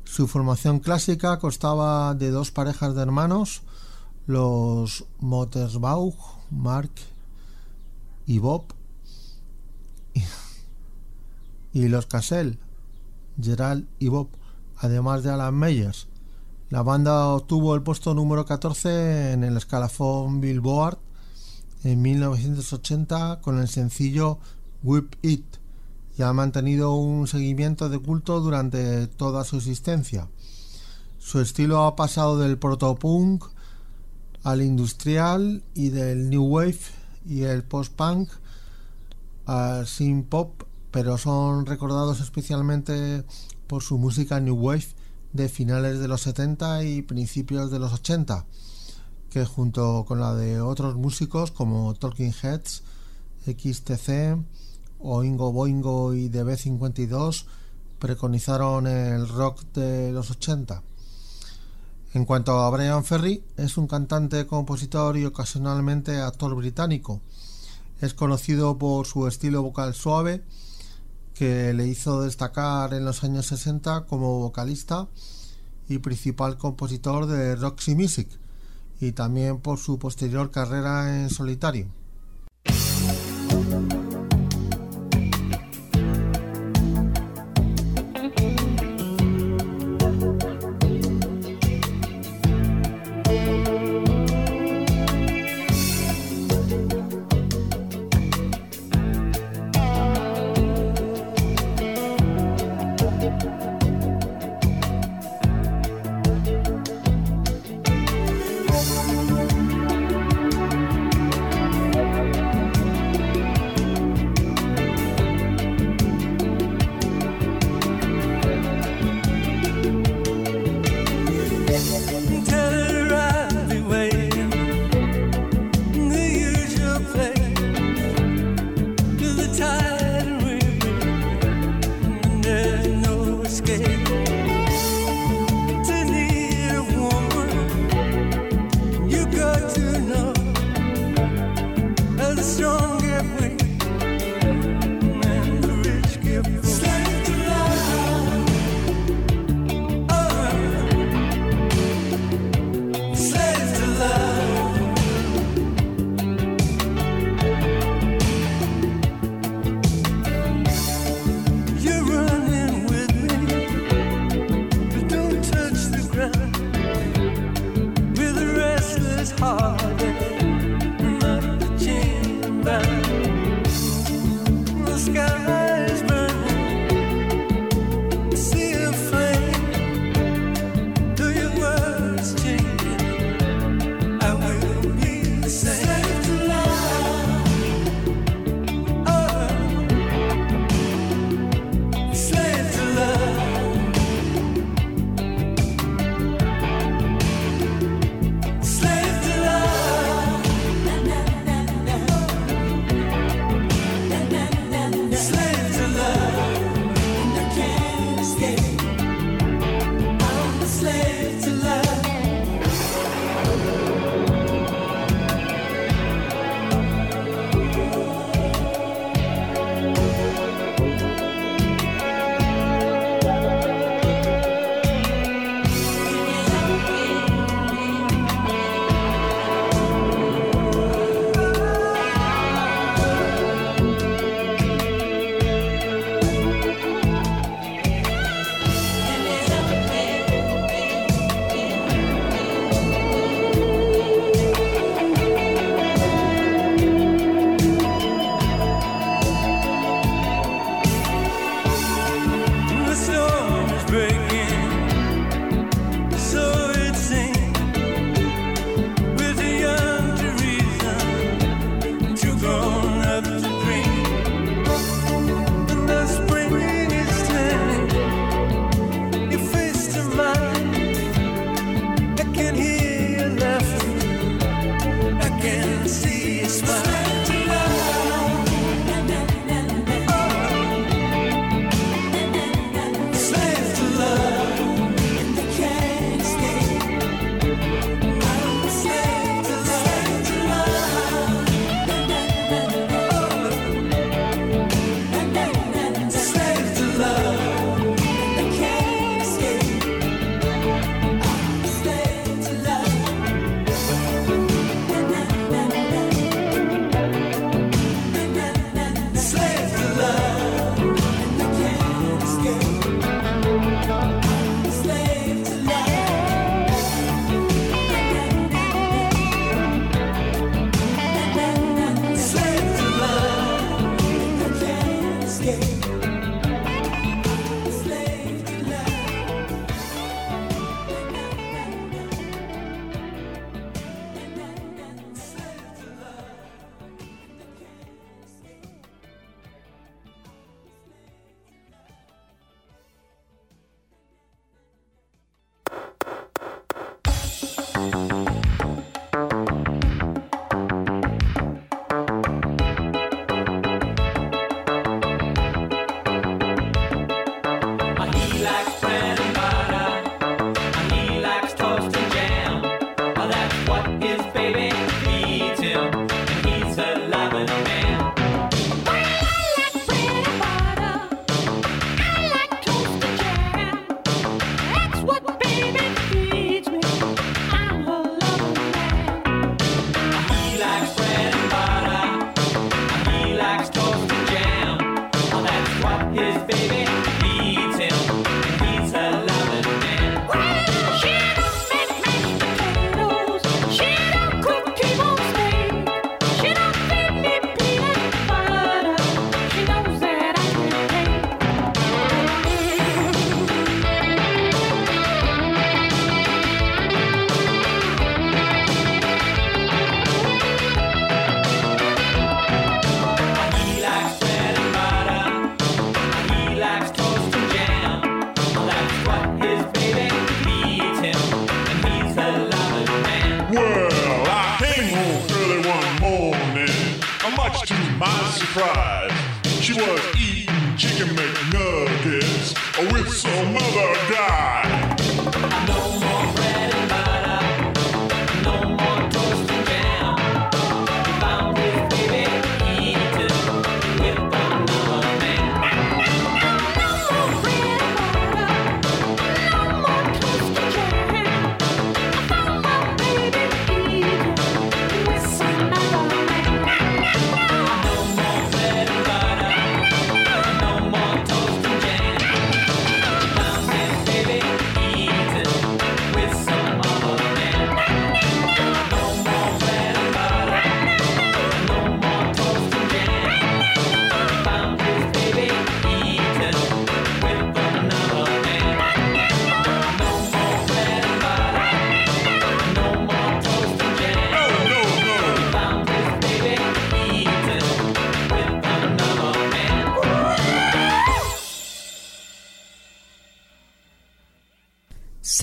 Su formación clásica constaba de dos parejas de hermanos, los Motersbaugh, Mark y Bob, y los Cassell, Gerald y Bob, además de Alan Meyers. La banda obtuvo el puesto número 14 en el escalafón Billboard en 1980 con el sencillo Whip It y ha mantenido un seguimiento de culto durante toda su existencia. Su estilo ha pasado del protopunk al industrial y del new wave y el post-punk al synth pop, pero son recordados especialmente por su música new wave de finales de los 70 y principios de los 80, que junto con la de otros músicos como Talking Heads, XTC, Oingo Boingo y DB52 preconizaron el rock de los 80. En cuanto a Brian Ferry, es un cantante, compositor y ocasionalmente actor británico. Es conocido por su estilo vocal suave, que le hizo destacar en los años 60 como vocalista y principal compositor de Roxy Music, y también por su posterior carrera en solitario.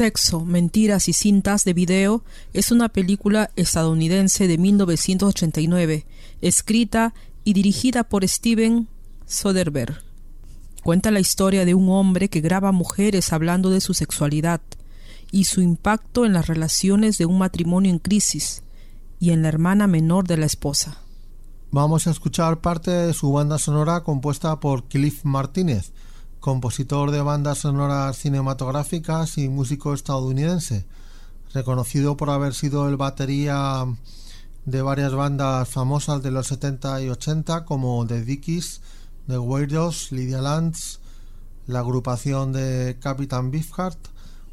Sexo, Mentiras y Cintas de Video es una película estadounidense de 1989, escrita y dirigida por Steven Soderbergh. Cuenta la historia de un hombre que graba mujeres hablando de su sexualidad y su impacto en las relaciones de un matrimonio en crisis y en la hermana menor de la esposa. Vamos a escuchar parte de su banda sonora compuesta por Cliff Martínez, compositor de bandas sonoras cinematográficas y músico estadounidense, reconocido por haber sido el batería de varias bandas famosas de los 70 y 80 como The Dickies, The Weirdos, Lydia Lance, la agrupación de Captain Beefheart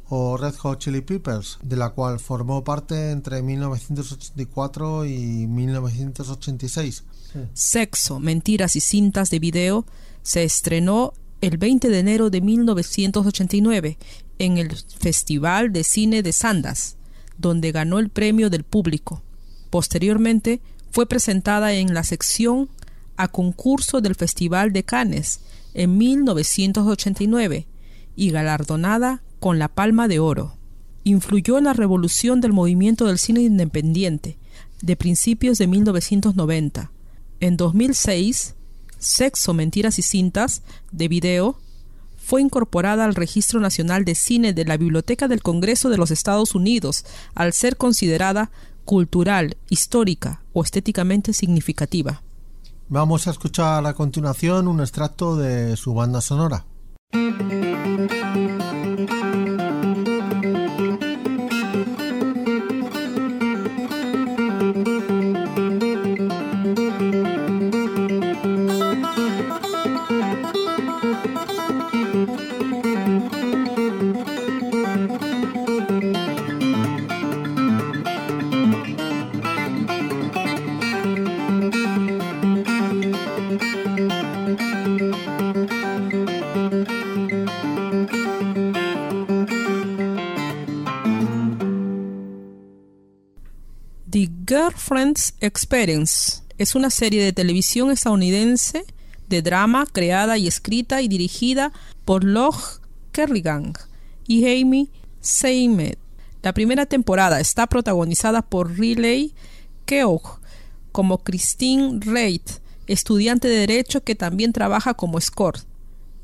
o Red Hot Chili Peppers, de la cual formó parte entre 1984 y 1986. Sexo, Mentiras y Cintas de Video se estrenó el 20 de enero de 1989 en el Festival de Cine de Sundance, donde ganó el premio del público. Posteriormente fue presentada en la sección a concurso del Festival de Cannes en 1989 y galardonada con la Palma de Oro. Influyó en la revolución del movimiento del cine independiente de principios de 1990. En 2006, Sexo, Mentiras y Cintas de Video fue incorporada al Registro Nacional de Cine de la Biblioteca del Congreso de los Estados Unidos al ser considerada cultural, histórica o estéticamente significativa. Vamos a escuchar a continuación un extracto de su banda sonora. Girlfriend's Experience es una serie de televisión estadounidense de drama creada y escrita y dirigida por Log Kerrigan y Amy Seymour. La primera temporada está protagonizada por Riley Keough como Christine Reid, estudiante de Derecho que también trabaja como escort,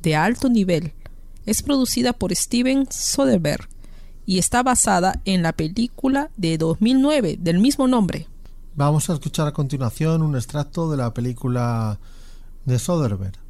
de alto nivel. Es producida por Steven Soderbergh y está basada en la película de 2009 del mismo nombre. Vamos a escuchar a continuación un extracto de la película de Soderbergh.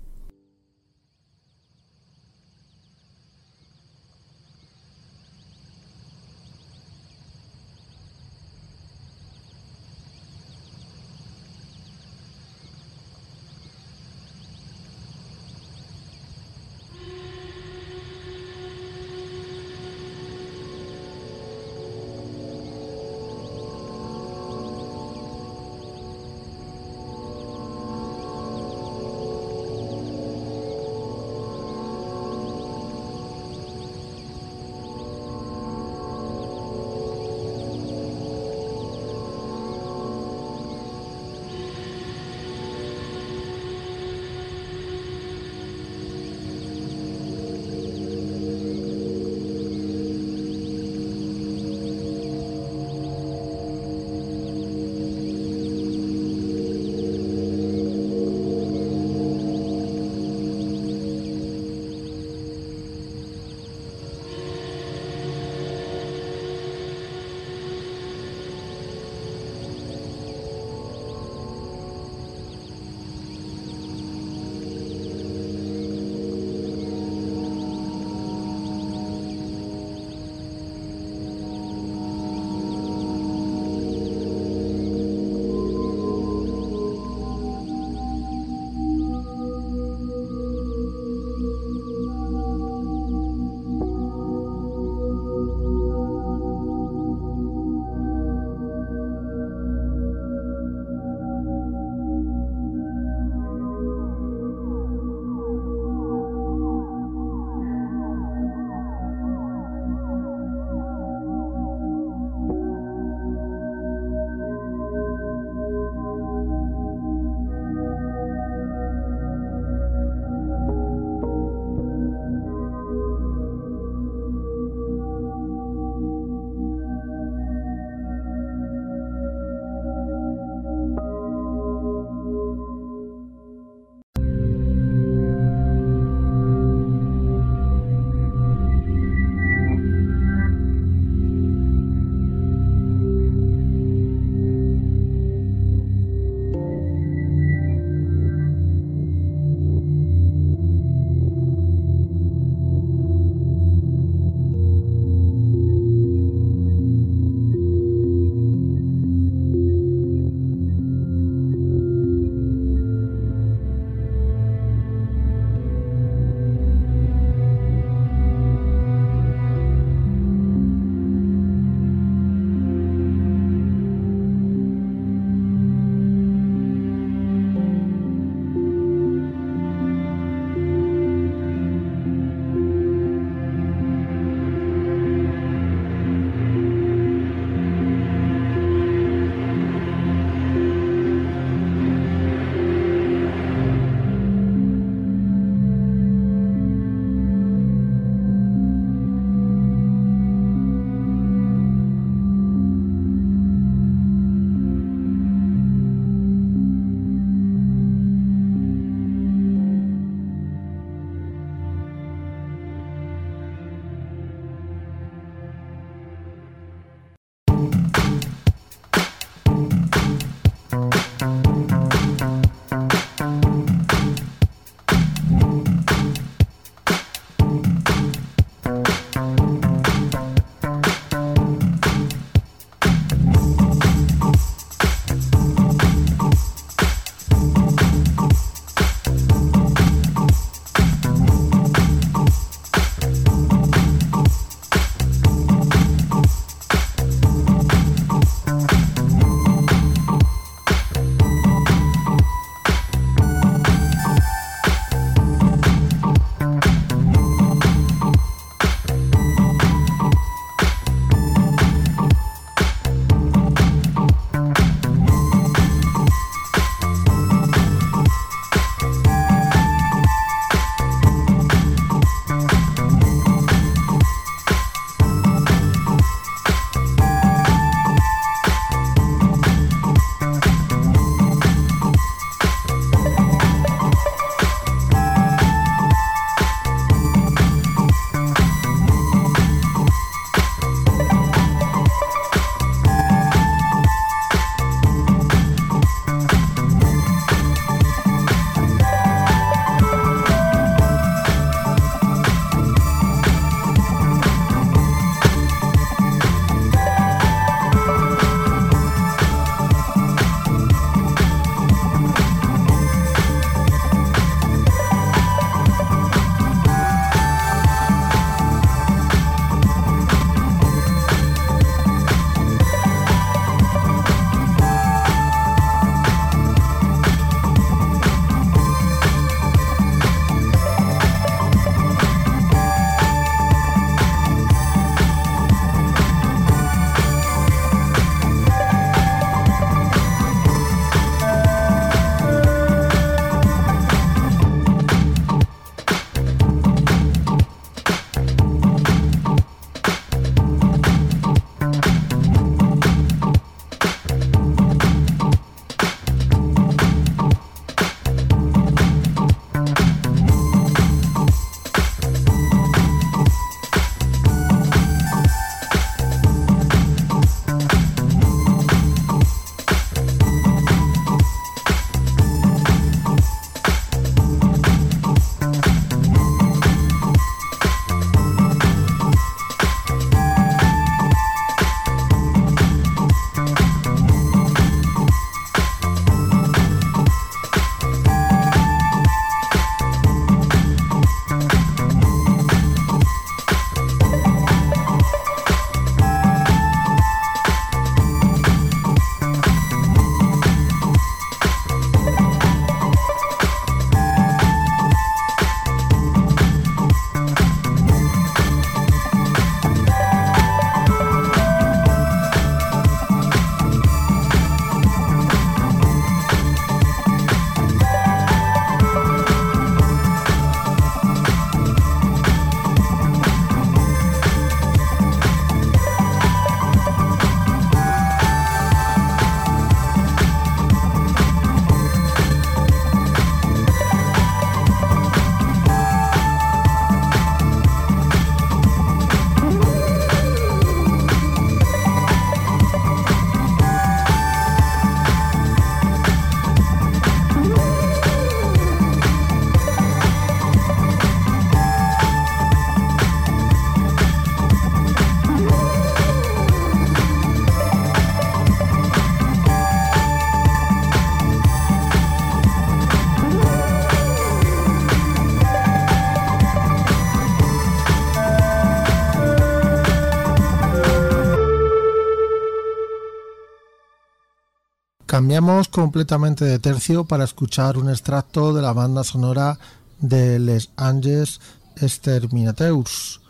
Cambiamos completamente de tercio para escuchar un extracto de la banda sonora de Les Anges Exterminateurs,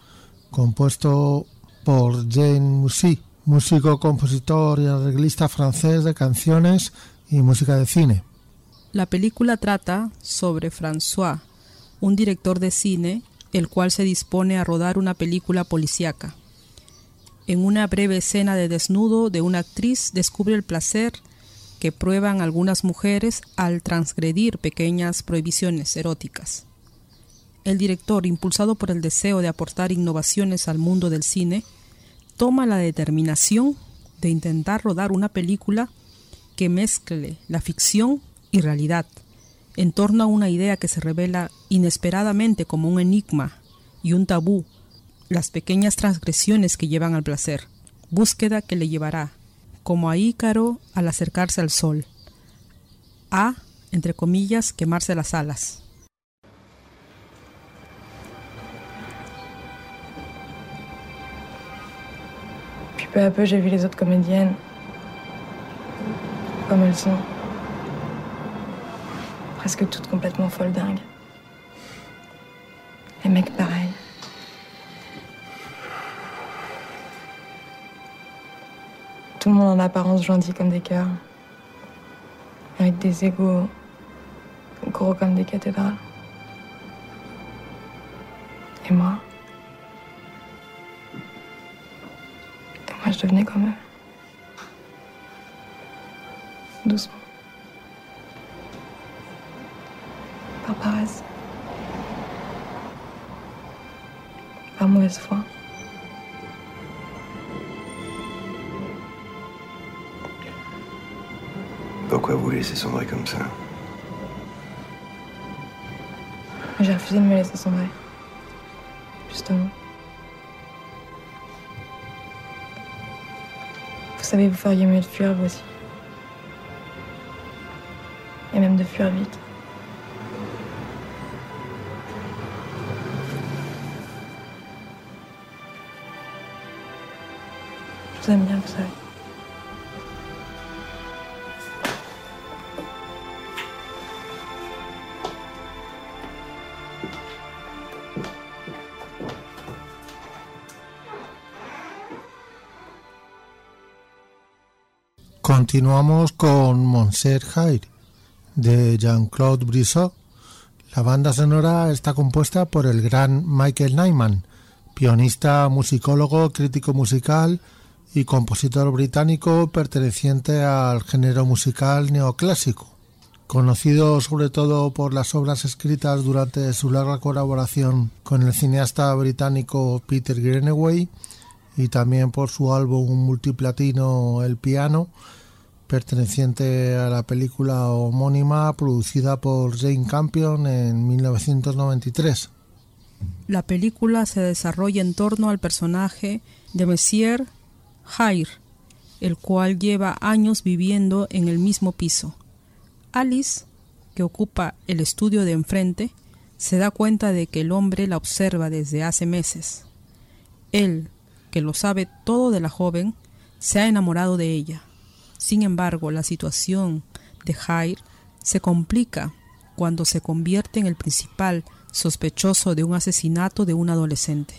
compuesto por Jean Mussy, músico, compositor y arreglista francés de canciones y música de cine. La película trata sobre François, un director de cine, el cual se dispone a rodar una película policíaca. En una breve escena de desnudo de una actriz descubre el placer que prueban algunas mujeres al transgredir pequeñas prohibiciones eróticas. El director, impulsado por el deseo de aportar innovaciones al mundo del cine, toma la determinación de intentar rodar una película que mezcle la ficción y realidad en torno a una idea que se revela inesperadamente como un enigma y un tabú, las pequeñas transgresiones que llevan al placer, búsqueda que le llevará, como a Ícaro al acercarse al sol, a, entre comillas, quemarse las alas. Puis peu à peu, j'ai vu les autres comédiennes. Comme elles sont. Presque toutes complètement folles dingues. Les mecs pareils. Tout le monde en apparence gentil comme des cœurs. Avec des égaux gros comme des cathédrales. Et moi Et moi, je devenais comme eux. Doucement. Par paresse. Par mauvaise foi. Pourquoi vous laissez sombrer comme ça J'ai refusé de me laisser sombrer. Justement. Vous savez, vous feriez mieux de fuir vous aussi. Et même de fuir vite. Je vous aime bien, vous savez. Continuamos con Monsieur Hire de Jean-Claude Brissot. La banda sonora está compuesta por el gran Michael Nyman, pianista, musicólogo, crítico musical y compositor británico perteneciente al género musical neoclásico. Conocido sobre todo por las obras escritas durante su larga colaboración con el cineasta británico Peter Greenaway y también por su álbum multiplatino El piano, perteneciente a la película homónima producida por Jane Campion en 1993. La película se desarrolla en torno al personaje de Monsieur Hire, el cual lleva años viviendo en el mismo piso. Alice, que ocupa el estudio de enfrente, se da cuenta de que el hombre la observa desde hace meses. Él, que lo sabe todo de la joven, se ha enamorado de ella. Sin embargo, la situación de Jair se complica cuando se convierte en el principal sospechoso de un asesinato de un adolescente.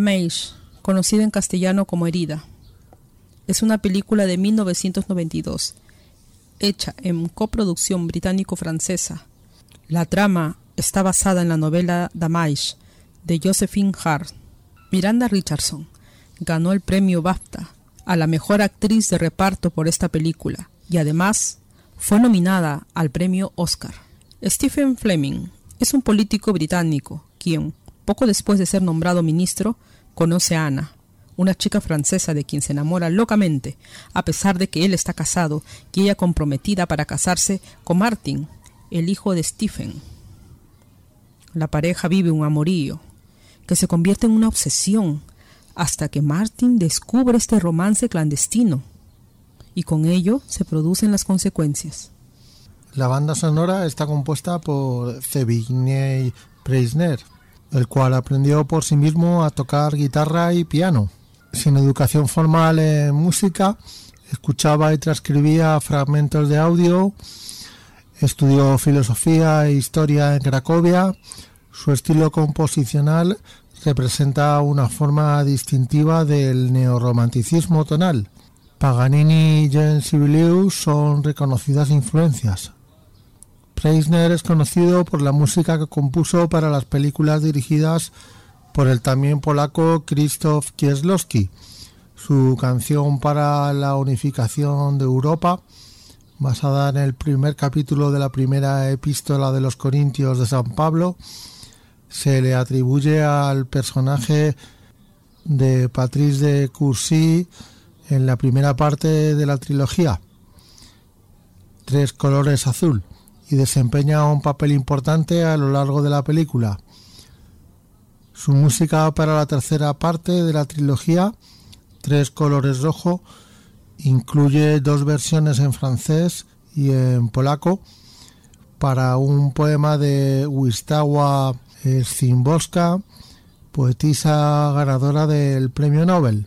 Damage, conocida en castellano como Herida. Es una película de 1992, hecha en coproducción británico-francesa. La trama está basada en la novela Damage de Josephine Hart. Miranda Richardson ganó el premio BAFTA a la mejor actriz de reparto por esta película y además fue nominada al premio Oscar. Stephen Fleming es un político británico quien, poco después de ser nombrado ministro, conoce a Ana, una chica francesa de quien se enamora locamente, a pesar de que él está casado y ella comprometida para casarse con Martin, el hijo de Stephen. La pareja vive un amorío, que se convierte en una obsesión, hasta que Martin descubre este romance clandestino, y con ello se producen las consecuencias. La banda sonora está compuesta por Zbigniew Preisner, el cual aprendió por sí mismo a tocar guitarra y piano. Sin educación formal en música, escuchaba y transcribía fragmentos de audio, estudió filosofía e historia en Cracovia. Su estilo composicional representa una forma distintiva del neorromanticismo tonal. Paganini y Jean Sibelius son reconocidas influencias. Preisner es conocido por la música que compuso para las películas dirigidas por el también polaco Krzysztof Kieslowski. Su canción para la unificación de Europa, basada en el primer capítulo de la primera epístola de los Corintios de San Pablo, se le atribuye al personaje de Patrice de Courcy en la primera parte de la trilogía, Tres colores azul, y desempeña un papel importante a lo largo de la película. Su música para la tercera parte de la trilogía, Tres colores rojo, incluye dos versiones en francés y en polaco para un poema de Wisława Szymborska, poetisa ganadora del Premio Nobel.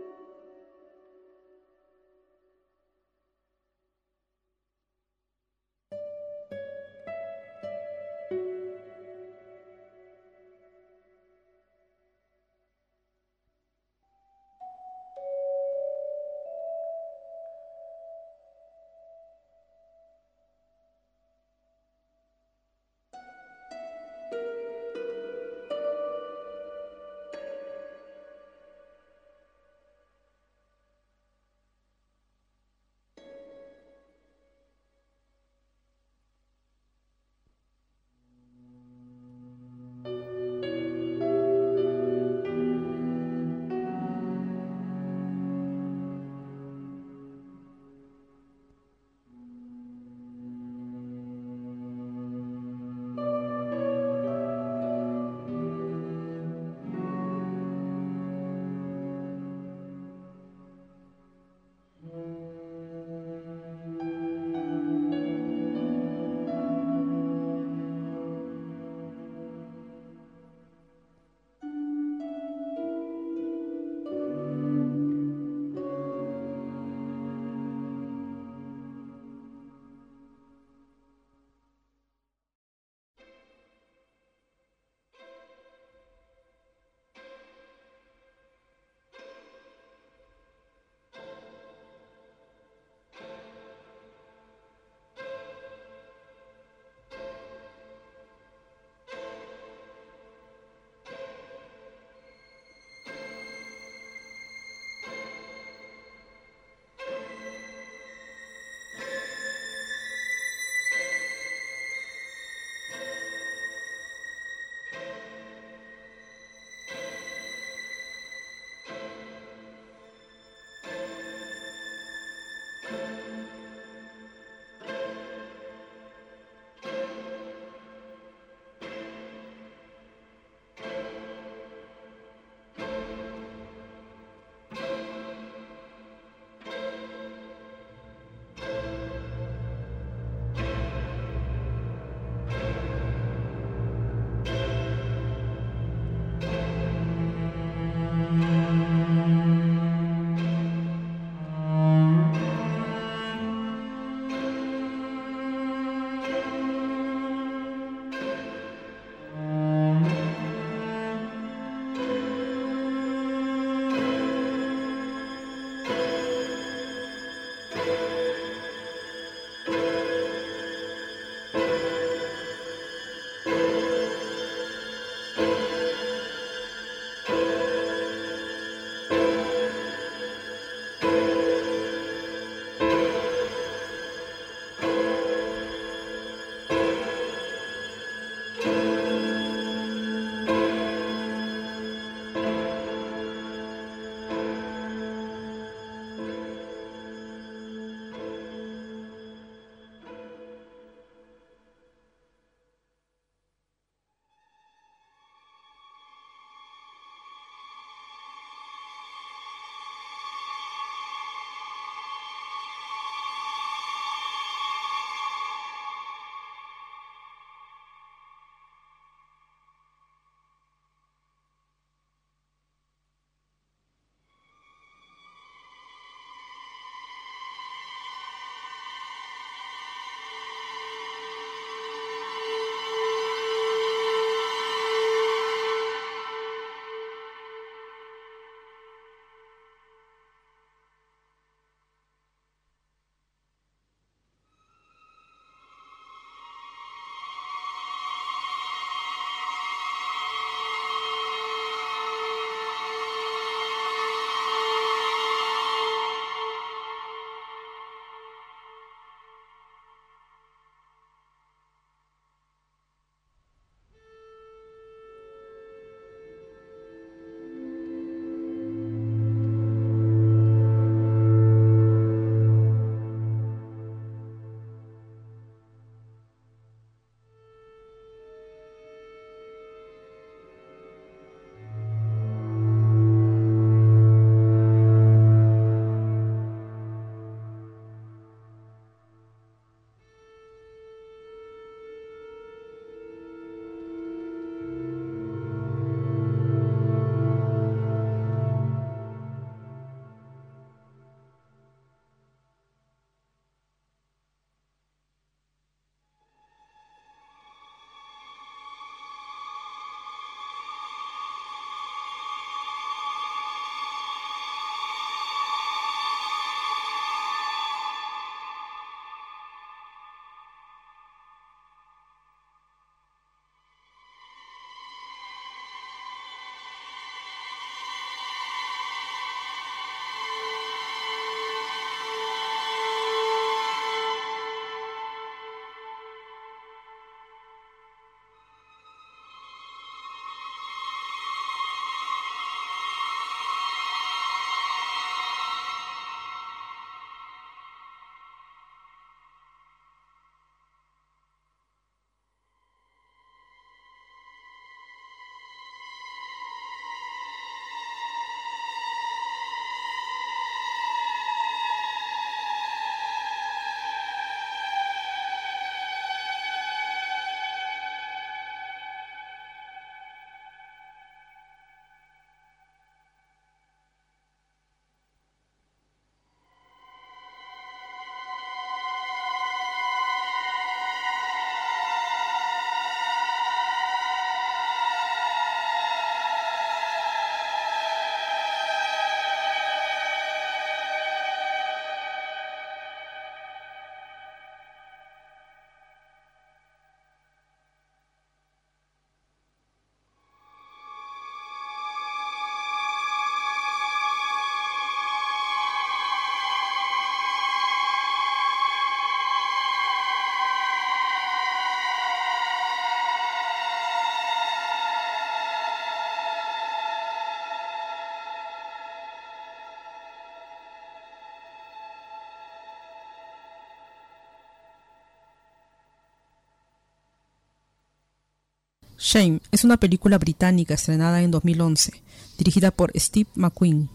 Shame es una película británica estrenada en 2011, dirigida por Steve McQueen,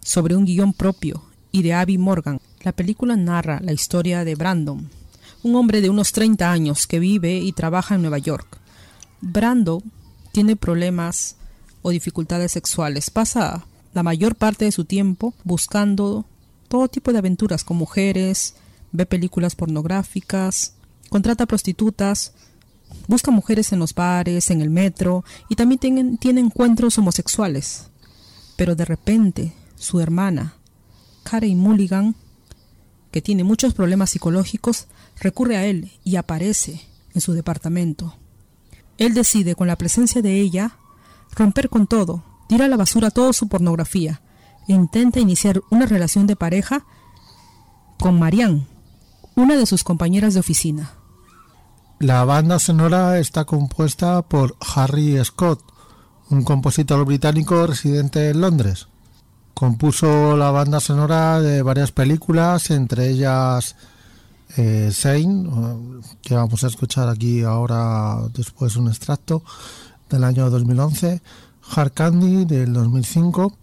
sobre un guion propio y de Abby Morgan. La película narra la historia de Brandon, un hombre de unos 30 años que vive y trabaja en Nueva York. Brandon tiene problemas o dificultades sexuales. Pasa la mayor parte de su tiempo buscando todo tipo de aventuras con mujeres, ve películas pornográficas, contrata prostitutas, busca mujeres en los bares, en el metro y también tiene, encuentros homosexuales. Pero de repente su hermana, Carey Mulligan, que tiene muchos problemas psicológicos, recurre a él y aparece en su departamento. Él decide, con la presencia de ella, romper con todo, tira a la basura toda su pornografía e intenta iniciar una relación de pareja con Marianne, una de sus compañeras de oficina. La banda sonora está compuesta por Harry Scott, un compositor británico residente en Londres. Compuso la banda sonora de varias películas, entre ellas eh, Sane, que vamos a escuchar aquí ahora después un extracto del año 2011, Hard Candy del 2005,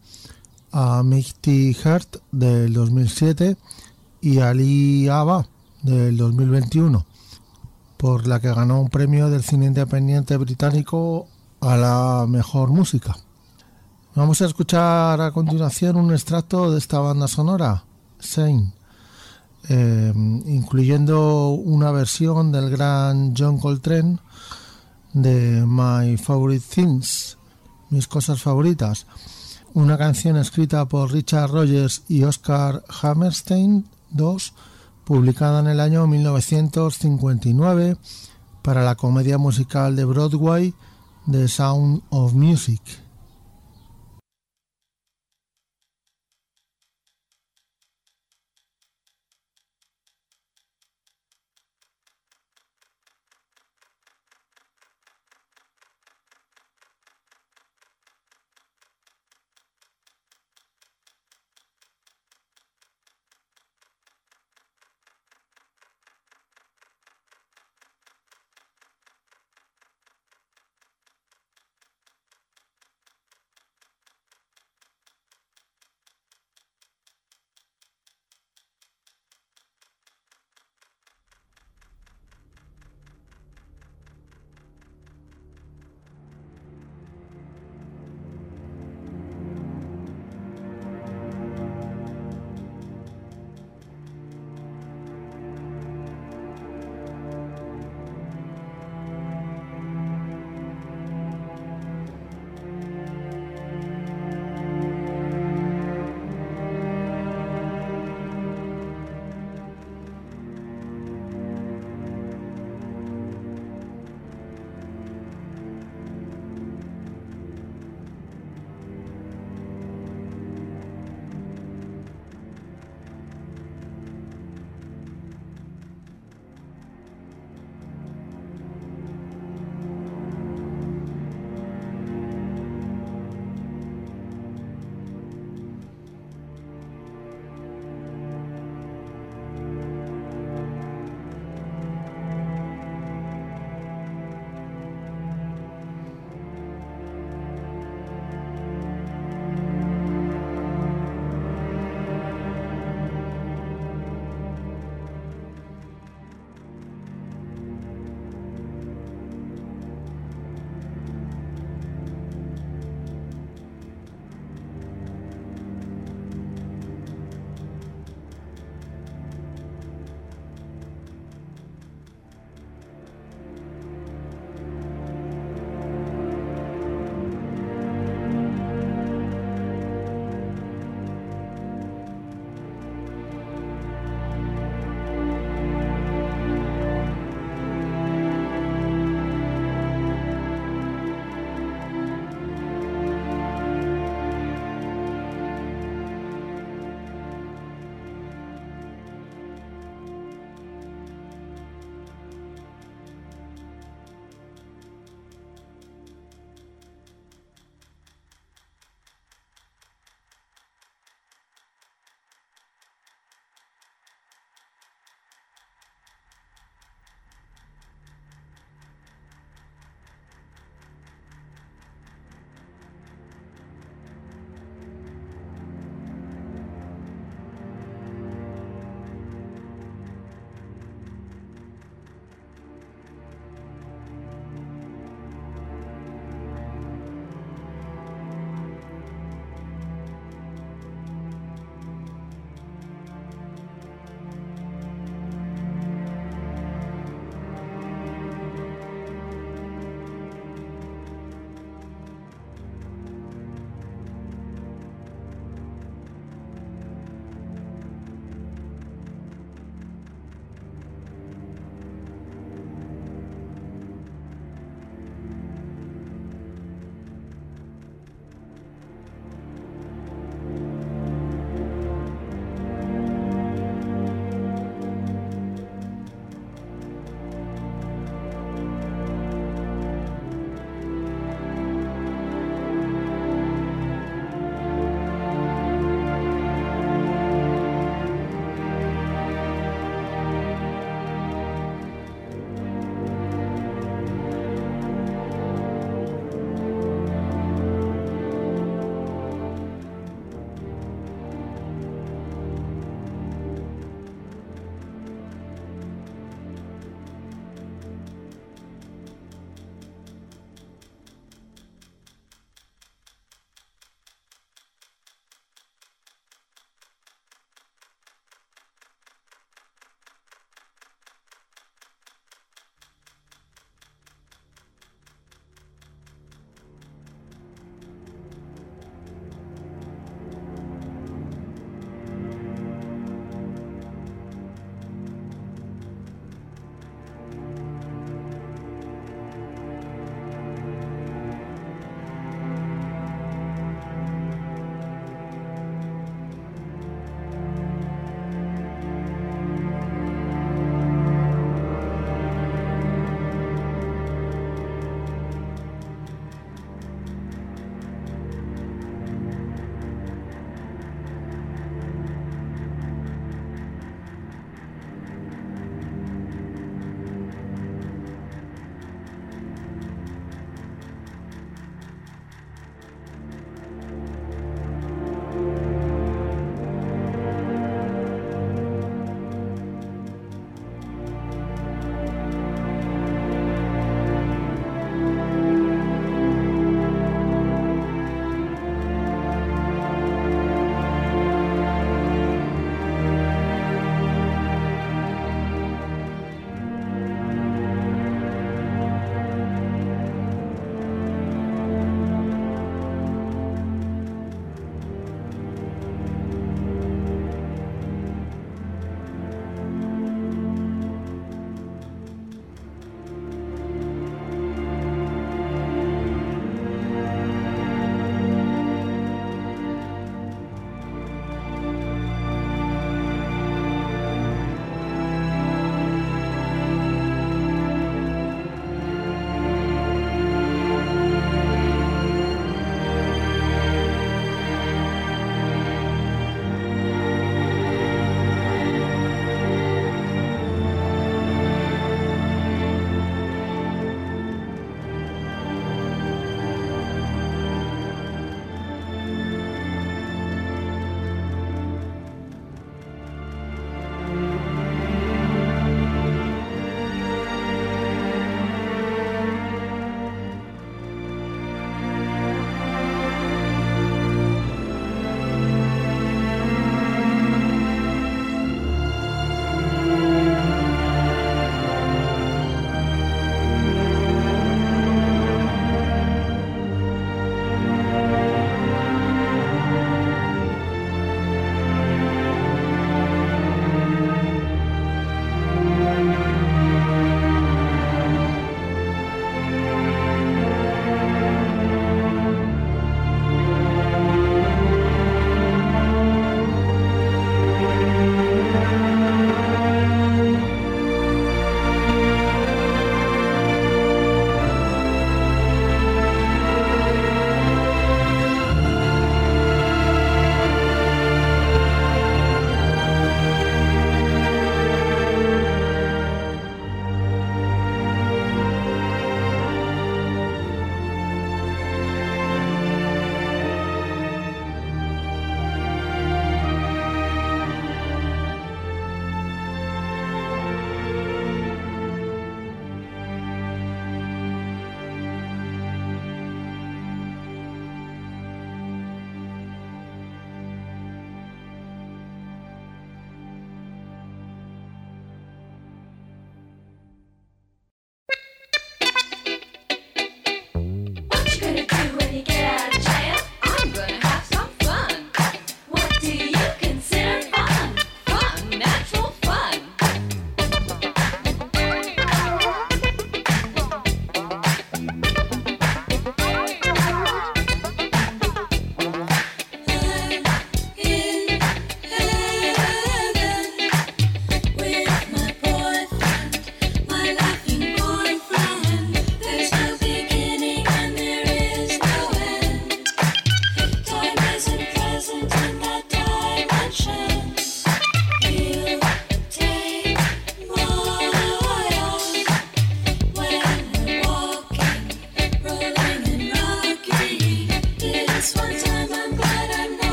a Mighty Heart del 2007 y Ali Aba del 2021, por la que ganó un premio del cine independiente británico a la mejor música. Vamos a escuchar a continuación un extracto de esta banda sonora, Sane, eh, incluyendo una versión del gran John Coltrane de My Favorite Things, mis cosas favoritas, una canción escrita por Richard Rogers y Oscar Hammerstein II, publicada en el año 1959 para la comedia musical de Broadway The Sound of Music.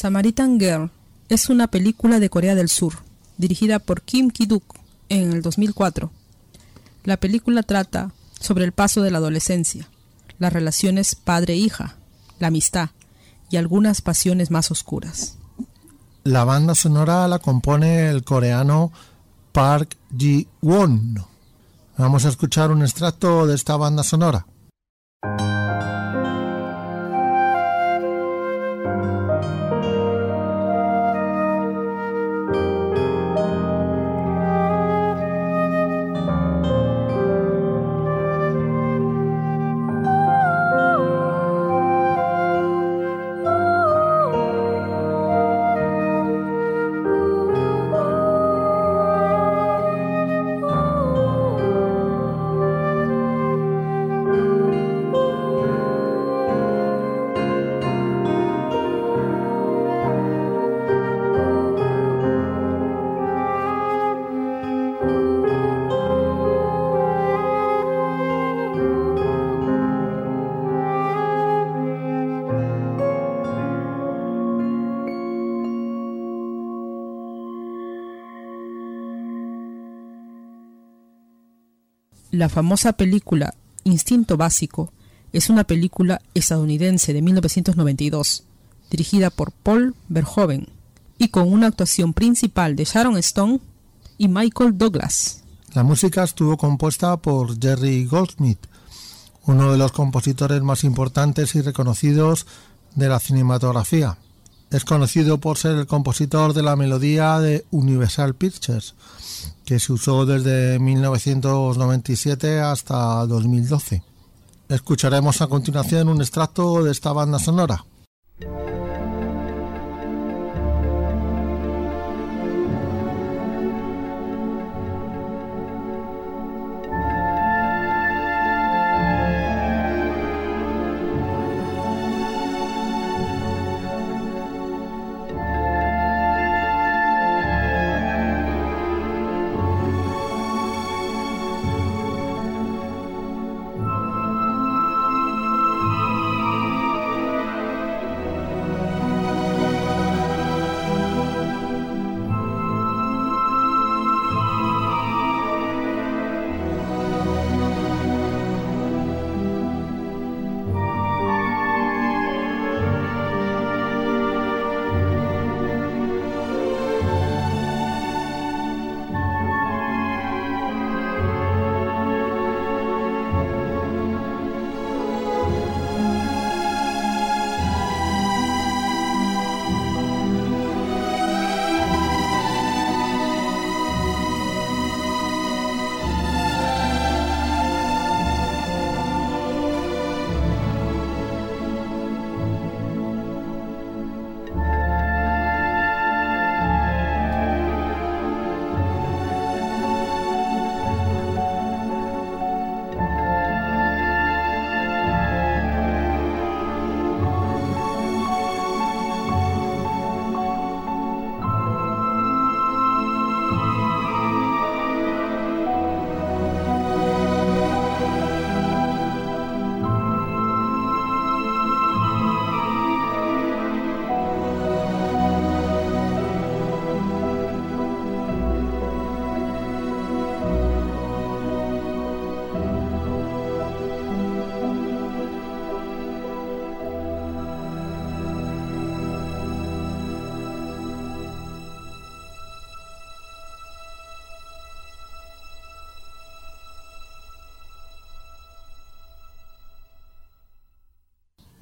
Samaritan Girl es una película de Corea del Sur, dirigida por Kim Ki-duk en el 2004. La película trata sobre el paso de la adolescencia, las relaciones padre-hija, la amistad y algunas pasiones más oscuras. La banda sonora la compone el coreano Park Ji-won. Vamos a escuchar un extracto de esta banda sonora. La famosa película Instinto Básico es una película estadounidense de 1992, dirigida por Paul Verhoeven y con una actuación principal de Sharon Stone y Michael Douglas. La música estuvo compuesta por Jerry Goldsmith, uno de los compositores más importantes y reconocidos de la cinematografía. Es conocido por ser el compositor de la melodía de Universal Pictures, que se usó desde 1997 hasta 2012. Escucharemos a continuación un extracto de esta banda sonora.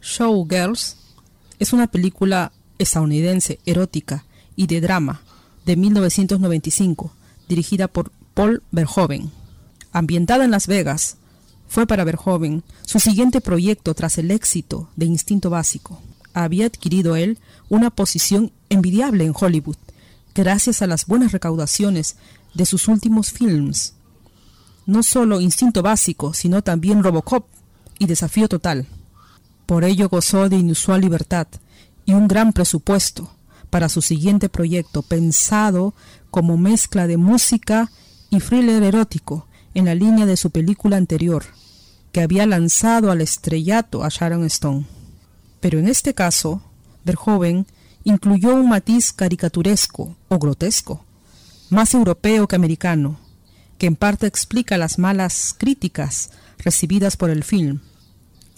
Showgirls es una película estadounidense erótica y de drama de 1995, dirigida por Paul Verhoeven. Ambientada en Las Vegas, fue para Verhoeven su siguiente proyecto tras el éxito de Instinto Básico. Había adquirido él una posición envidiable en Hollywood, gracias a las buenas recaudaciones de sus últimos films. No solo Instinto Básico, sino también Robocop y Desafío Total. Por ello gozó de inusual libertad y un gran presupuesto para su siguiente proyecto, pensado como mezcla de música y thriller erótico en la línea de su película anterior, que había lanzado al estrellato a Sharon Stone. Pero en este caso, Verhoeven incluyó un matiz caricaturesco o grotesco, más europeo que americano, que en parte explica las malas críticas recibidas por el film,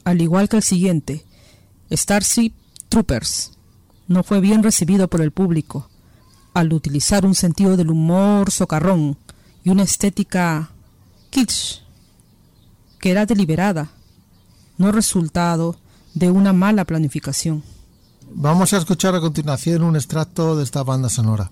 al igual que el siguiente, Starship Troopers, no fue bien recibido por el público, al utilizar un sentido del humor socarrón y una estética kitsch, que era deliberada, no resultado de una mala planificación. Vamos a escuchar a continuación un extracto de esta banda sonora.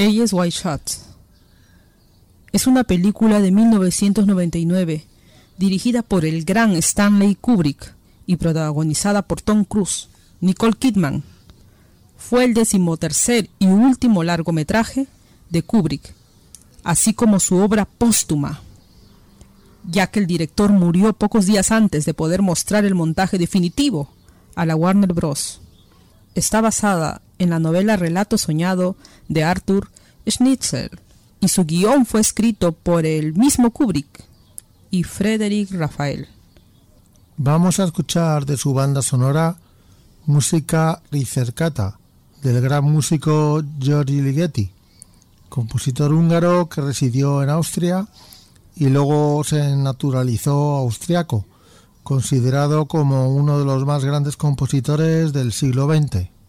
Ella es White Shot. Es una película de 1999 dirigida por el gran Stanley Kubrick y protagonizada por Tom Cruise, Nicole Kidman. Fue el decimotercer y último largometraje de Kubrick, así como su obra póstuma, ya que el director murió pocos días antes de poder mostrar el montaje definitivo a la Warner Bros. Está basada en la novela Relato Soñado de Arthur Schnitzel y su guion fue escrito por el mismo Kubrick. y Frederick Rafael. Vamos a escuchar de su banda sonora música ricercata del gran músico Giorgi Ligeti, compositor húngaro que residió en Austria y luego se naturalizó austriaco, considerado como uno de los más grandes compositores del siglo XX.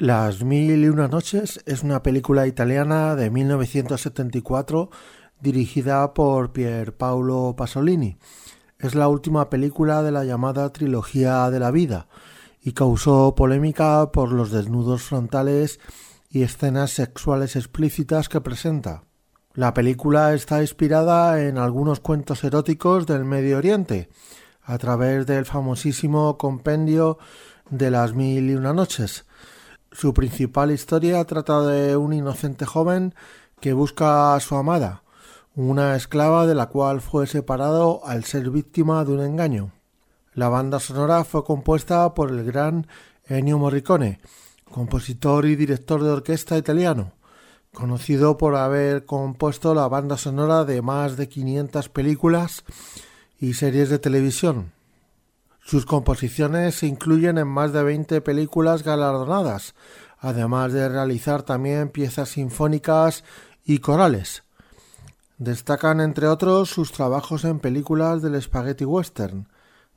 Las Mil y Una Noches es una película italiana de 1974 dirigida por Pier Paolo Pasolini. Es la última película de la llamada trilogía de la vida y causó polémica por los desnudos frontales y escenas sexuales explícitas que presenta. La película está inspirada en algunos cuentos eróticos del Medio Oriente, a través del famosísimo compendio de las Mil y Una Noches, su principal historia trata de un inocente joven que busca a su amada, una esclava de la cual fue separado al ser víctima de un engaño. La banda sonora fue compuesta por el gran Ennio Morricone, compositor y director de orquesta italiano, conocido por haber compuesto la banda sonora de más de 500 películas y series de televisión. Sus composiciones se incluyen en más de 20 películas galardonadas, además de realizar también piezas sinfónicas y corales. Destacan entre otros sus trabajos en películas del spaghetti western,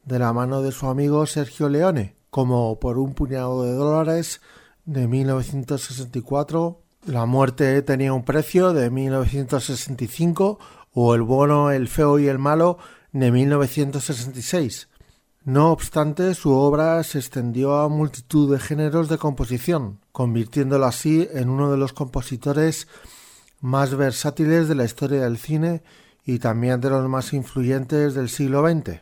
de la mano de su amigo Sergio Leone, como Por un puñado de dólares de 1964, La muerte tenía un precio de 1965 o El bueno, el feo y el malo de 1966. No obstante, su obra se extendió a multitud de géneros de composición, convirtiéndolo así en uno de los compositores más versátiles de la historia del cine y también de los más influyentes del siglo XX.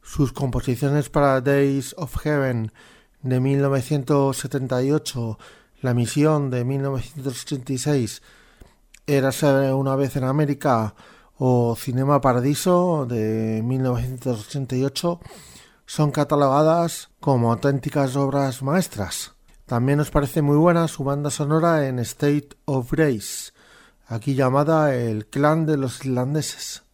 Sus composiciones para Days of Heaven de 1978, La misión de 1986, Érase una vez en América o Cinema Paradiso de 1988 son catalogadas como auténticas obras maestras. También nos parece muy buena su banda sonora en State of Grace, aquí llamada El Clan de los Irlandeses.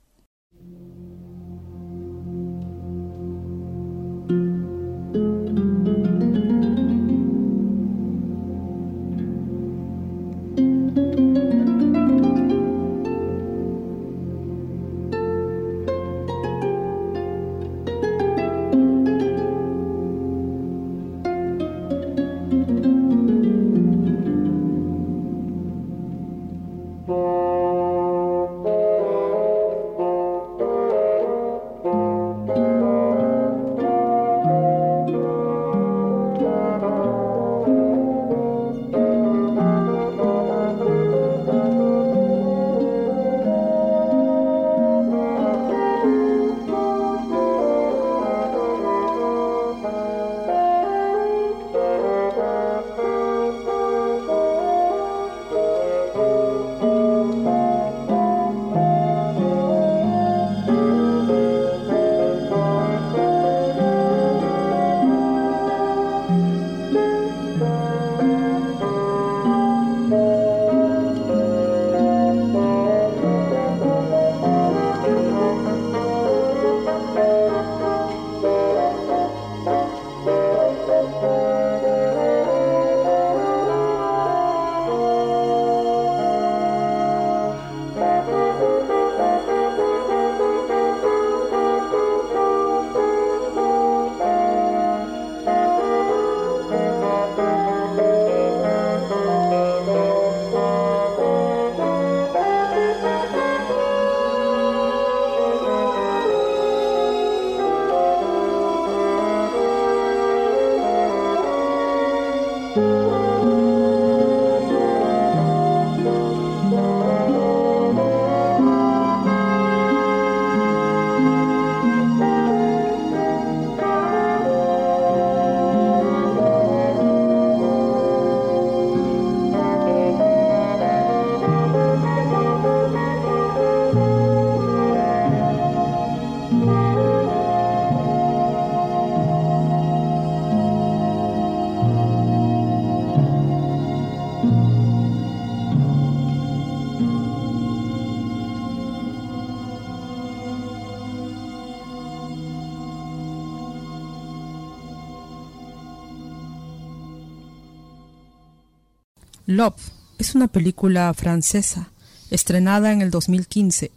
Es una película francesa estrenada en el 2015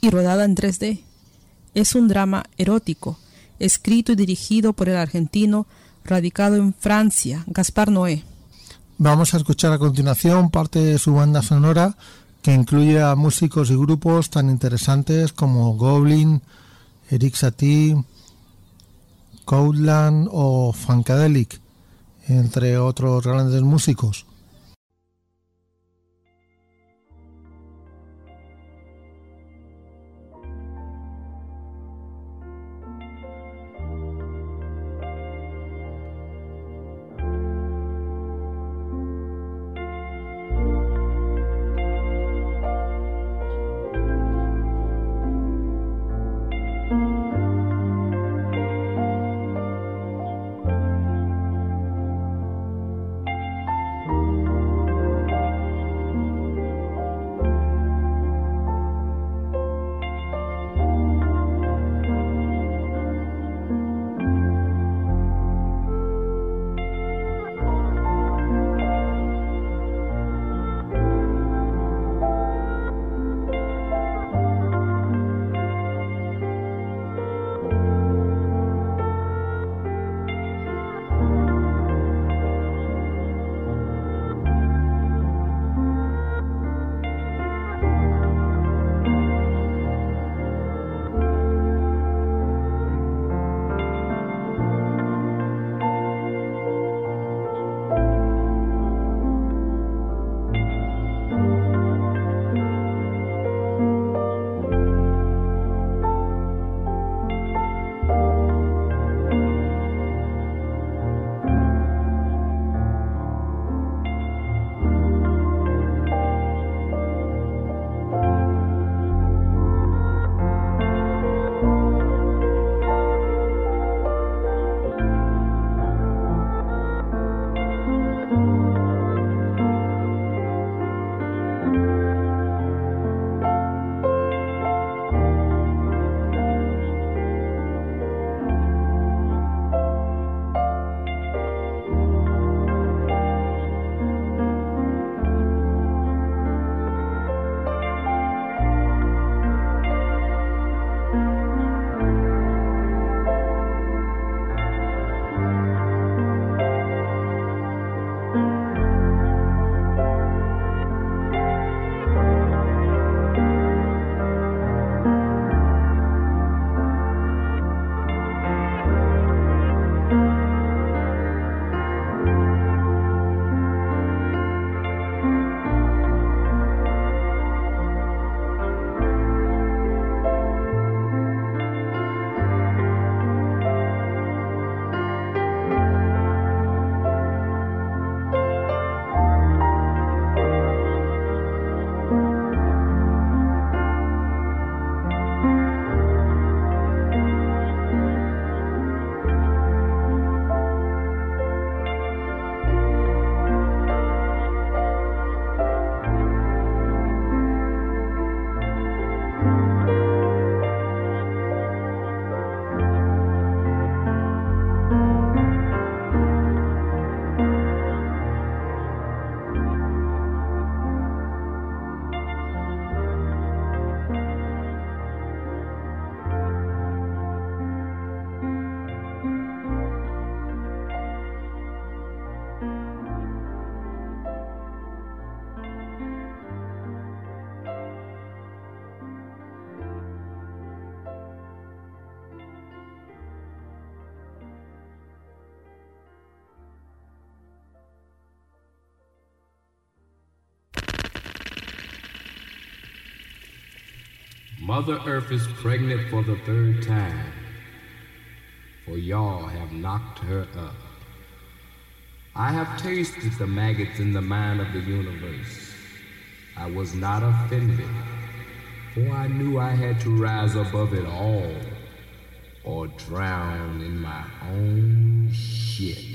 y rodada en 3D. Es un drama erótico, escrito y dirigido por el argentino radicado en Francia, Gaspar Noé. Vamos a escuchar a continuación parte de su banda sonora que incluye a músicos y grupos tan interesantes como Goblin, Eric Satie, Codeland o Funkadelic, entre otros grandes músicos. Mother Earth is pregnant for the third time, for y'all have knocked her up. I have tasted the maggots in the mind of the universe. I was not offended, for I knew I had to rise above it all or drown in my own shit.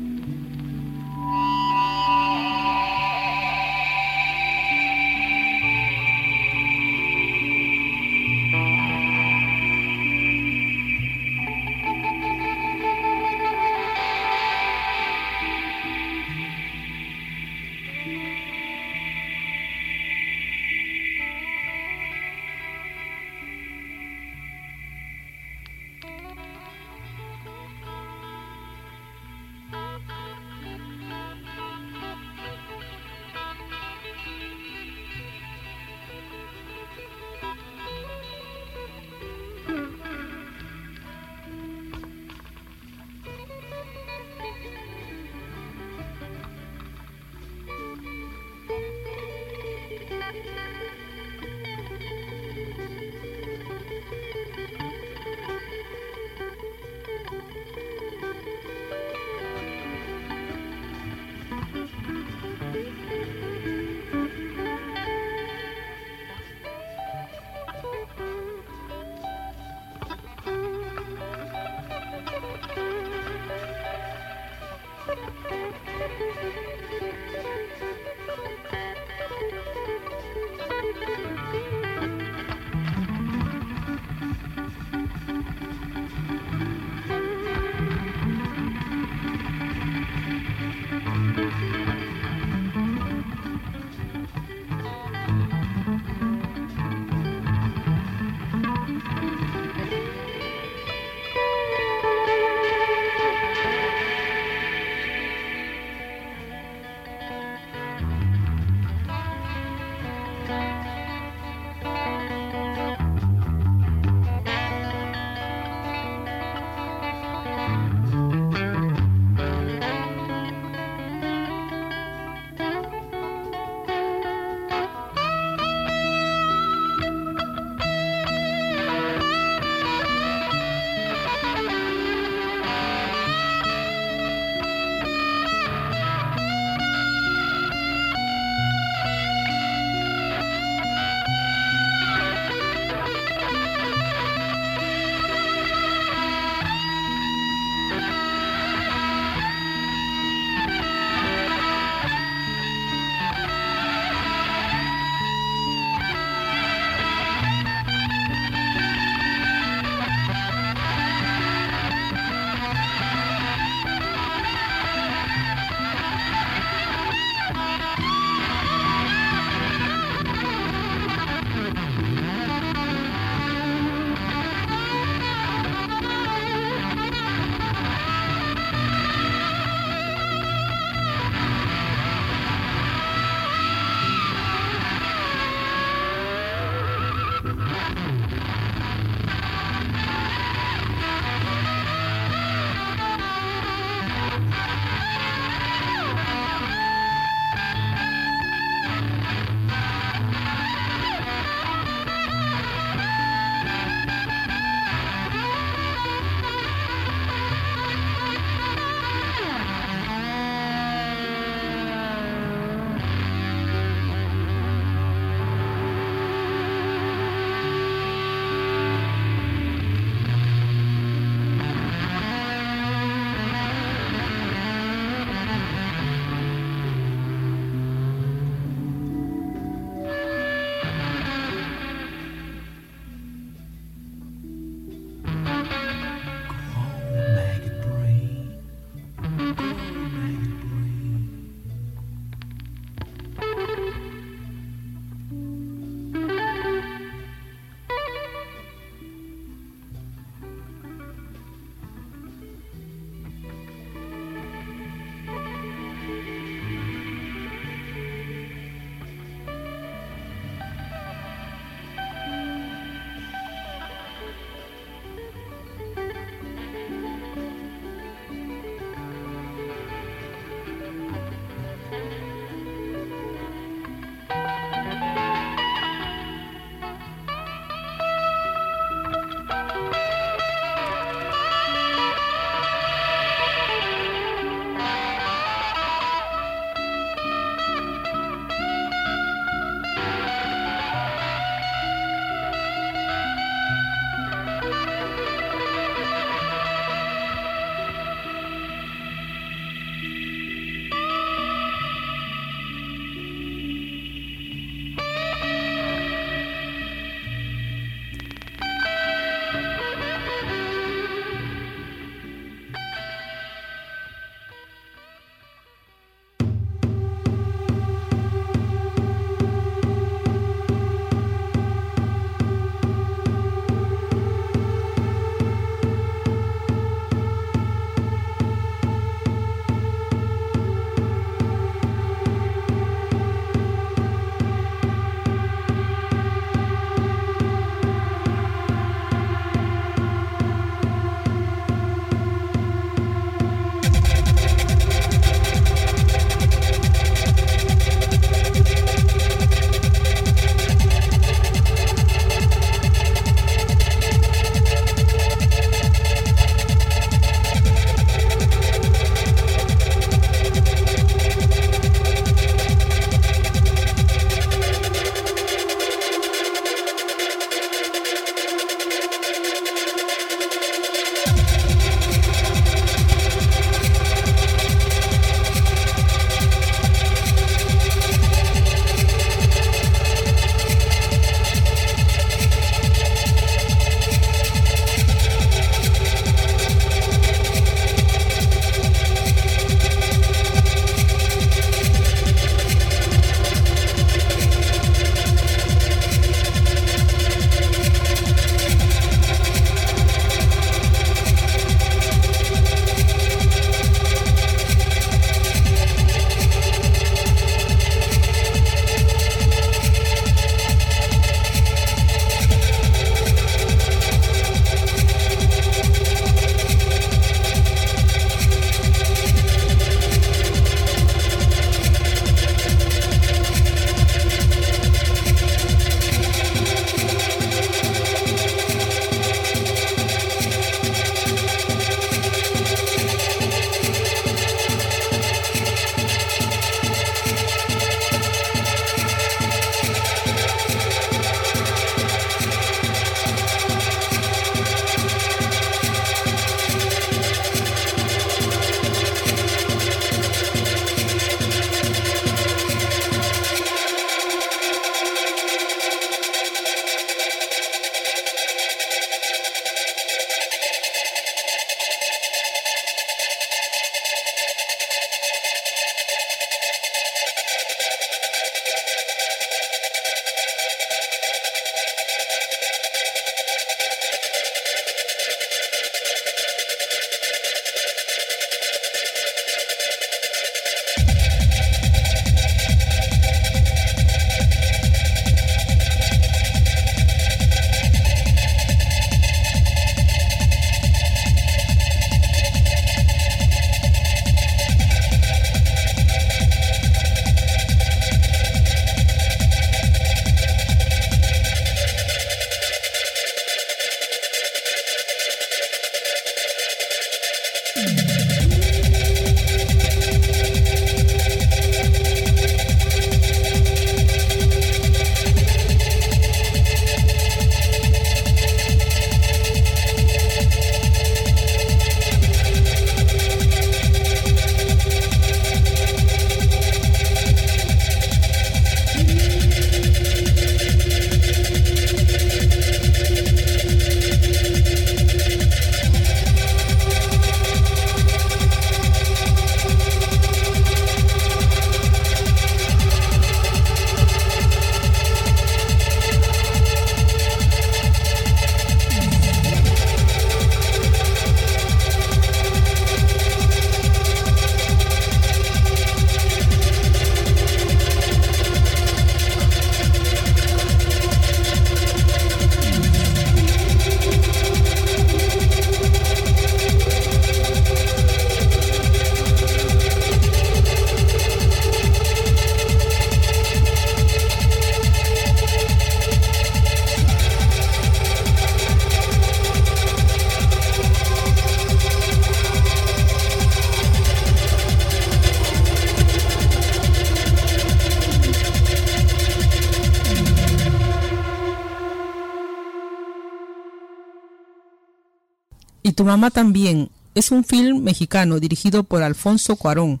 También es un film mexicano dirigido por Alfonso Cuarón,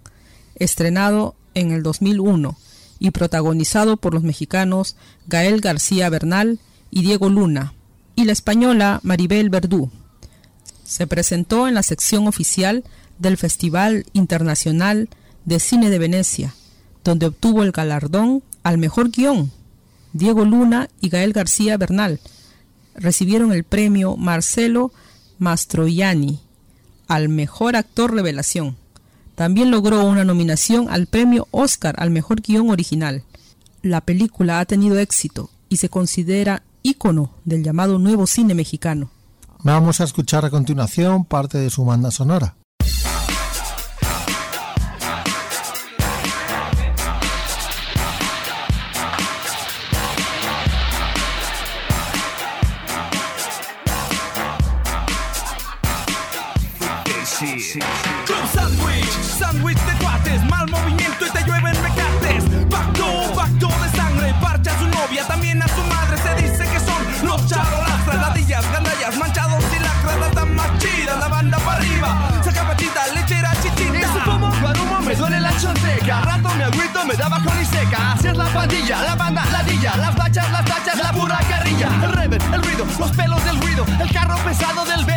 estrenado en el 2001 y protagonizado por los mexicanos Gael García Bernal y Diego Luna, y la española Maribel Verdú. Se presentó en la sección oficial del Festival Internacional de Cine de Venecia, donde obtuvo el galardón al mejor guion. Diego Luna y Gael García Bernal recibieron el premio Marcelo Mastroianni al mejor actor revelación. También logró una nominación al premio Oscar al mejor guion original. La película ha tenido éxito y se considera ícono del llamado nuevo cine mexicano. Vamos a escuchar a continuación parte de su banda sonora. La banda, ladilla, las bachas, las tachas, la pura carrilla. El rever, el ruido, los pelos del ruido, el carro pesado del beso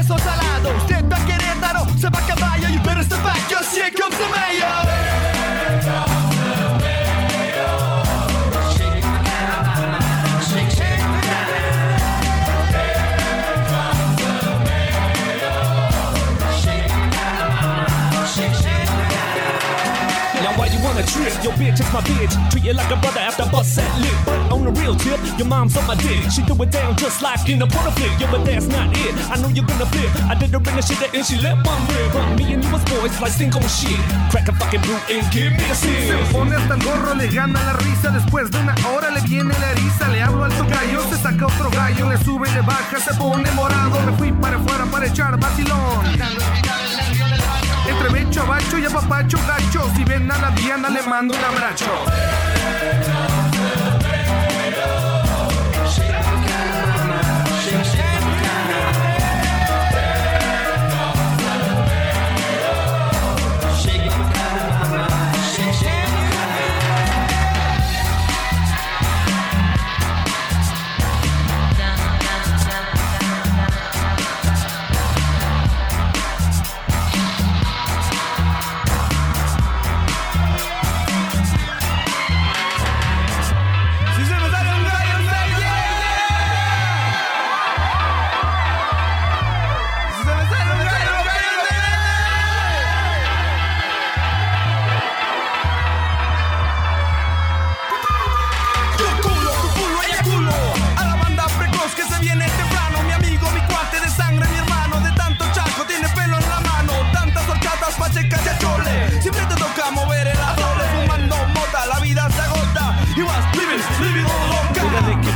Your bitch is my bitch. Treat you like a brother after bust that lip. On the real tip, your mom's on my dick. She threw it down just like in a porno flick. Yeah, but that's not it. I know you're gonna flip. I did her in the shit and she let one rip. But me and you was boys like stink on shit. Crack a fucking brute and give me a Se sip. pone hasta el gorro, le gana la risa. Después de una hora le viene la eriza. Le hablo al tocayo, se saca otro gallo. Le sube, le baja, se pone morado. Me fui para afuera para echar vacilón. Entre becho, bacho y apapacho, gacho. Si ven a la Diana, le mando un abrazo.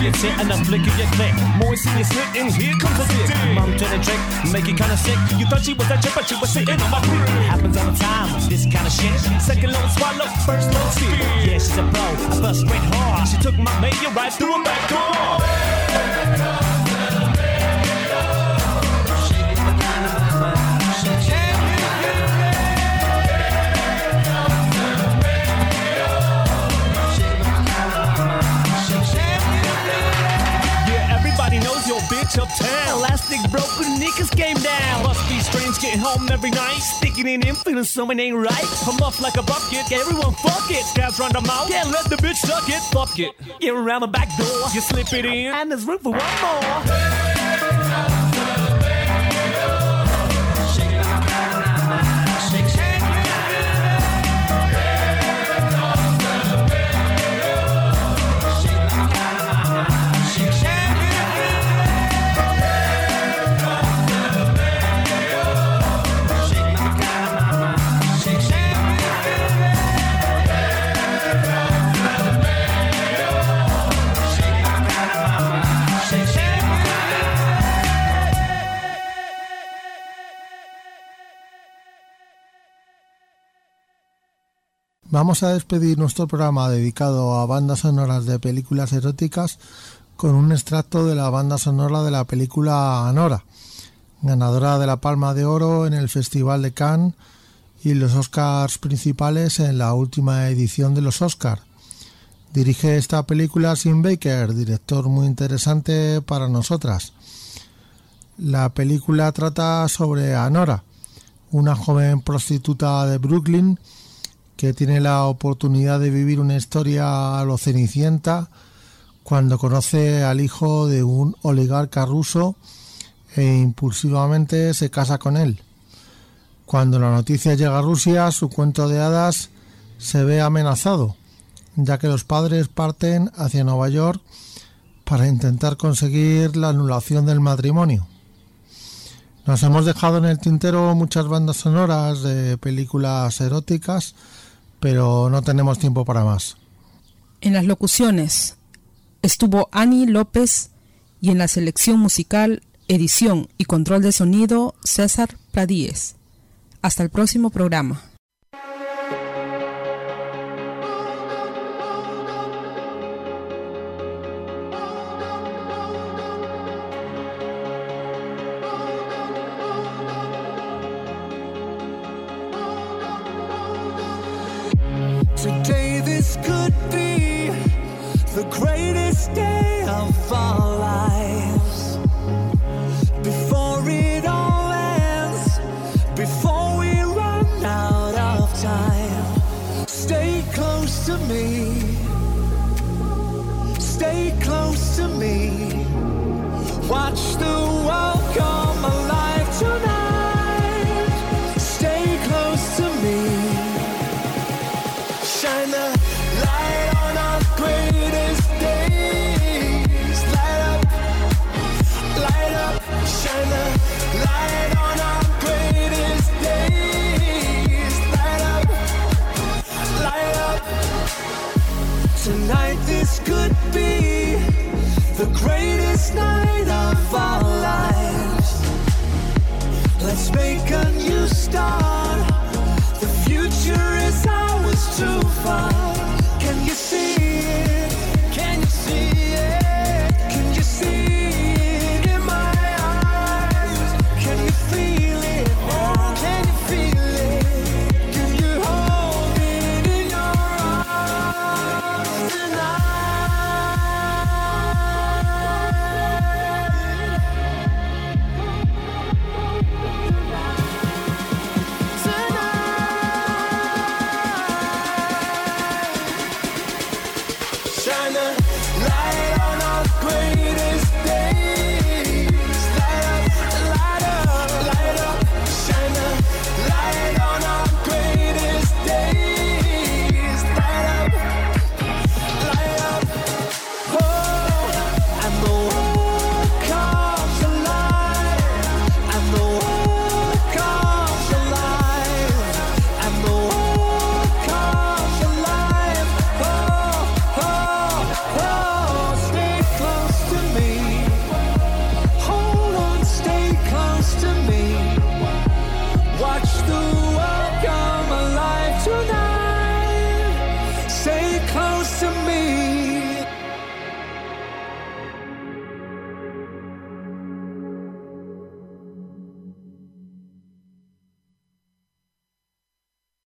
A your tit and a flick of your click. Moist your slit, and here comes a dick. Mom to the trick, make it kinda sick. You thought she was that chick, but she was sitting on my dick. Happens all the time, this kind of shit. Second low swallow, first low spit. Yeah, she's a pro, I bust straight hard. She took my mayor right through her back door. Your uptown. Elastic broke when niggas came down. Must be strange getting home every night. Sticking in, feeling something ain't right. I'm off like a bucket, everyone fuck it. Scabs round the mouth, can't let the bitch suck it. Fuck it. Get around the back door, you slip it in, and there's room for one more. Vamos a despedir nuestro programa dedicado a bandas sonoras de películas eróticas con un extracto de la banda sonora de la película Anora, ganadora de la Palma de Oro en el Festival de Cannes y los Oscars principales en la última edición de los Oscars. Dirige esta película Sim Baker, director muy interesante para nosotras. La película trata sobre Anora, una joven prostituta de Brooklyn que tiene la oportunidad de vivir una historia a lo cenicienta cuando conoce al hijo de un oligarca ruso e impulsivamente se casa con él. Cuando la noticia llega a Rusia, su cuento de hadas se ve amenazado, ya que los padres parten hacia Nueva York para intentar conseguir la anulación del matrimonio. Nos hemos dejado en el tintero muchas bandas sonoras de películas eróticas, pero no tenemos tiempo para más. En las locuciones estuvo Ani López y en la selección musical, edición y control de sonido César Pradíez. Hasta el próximo programa. Start.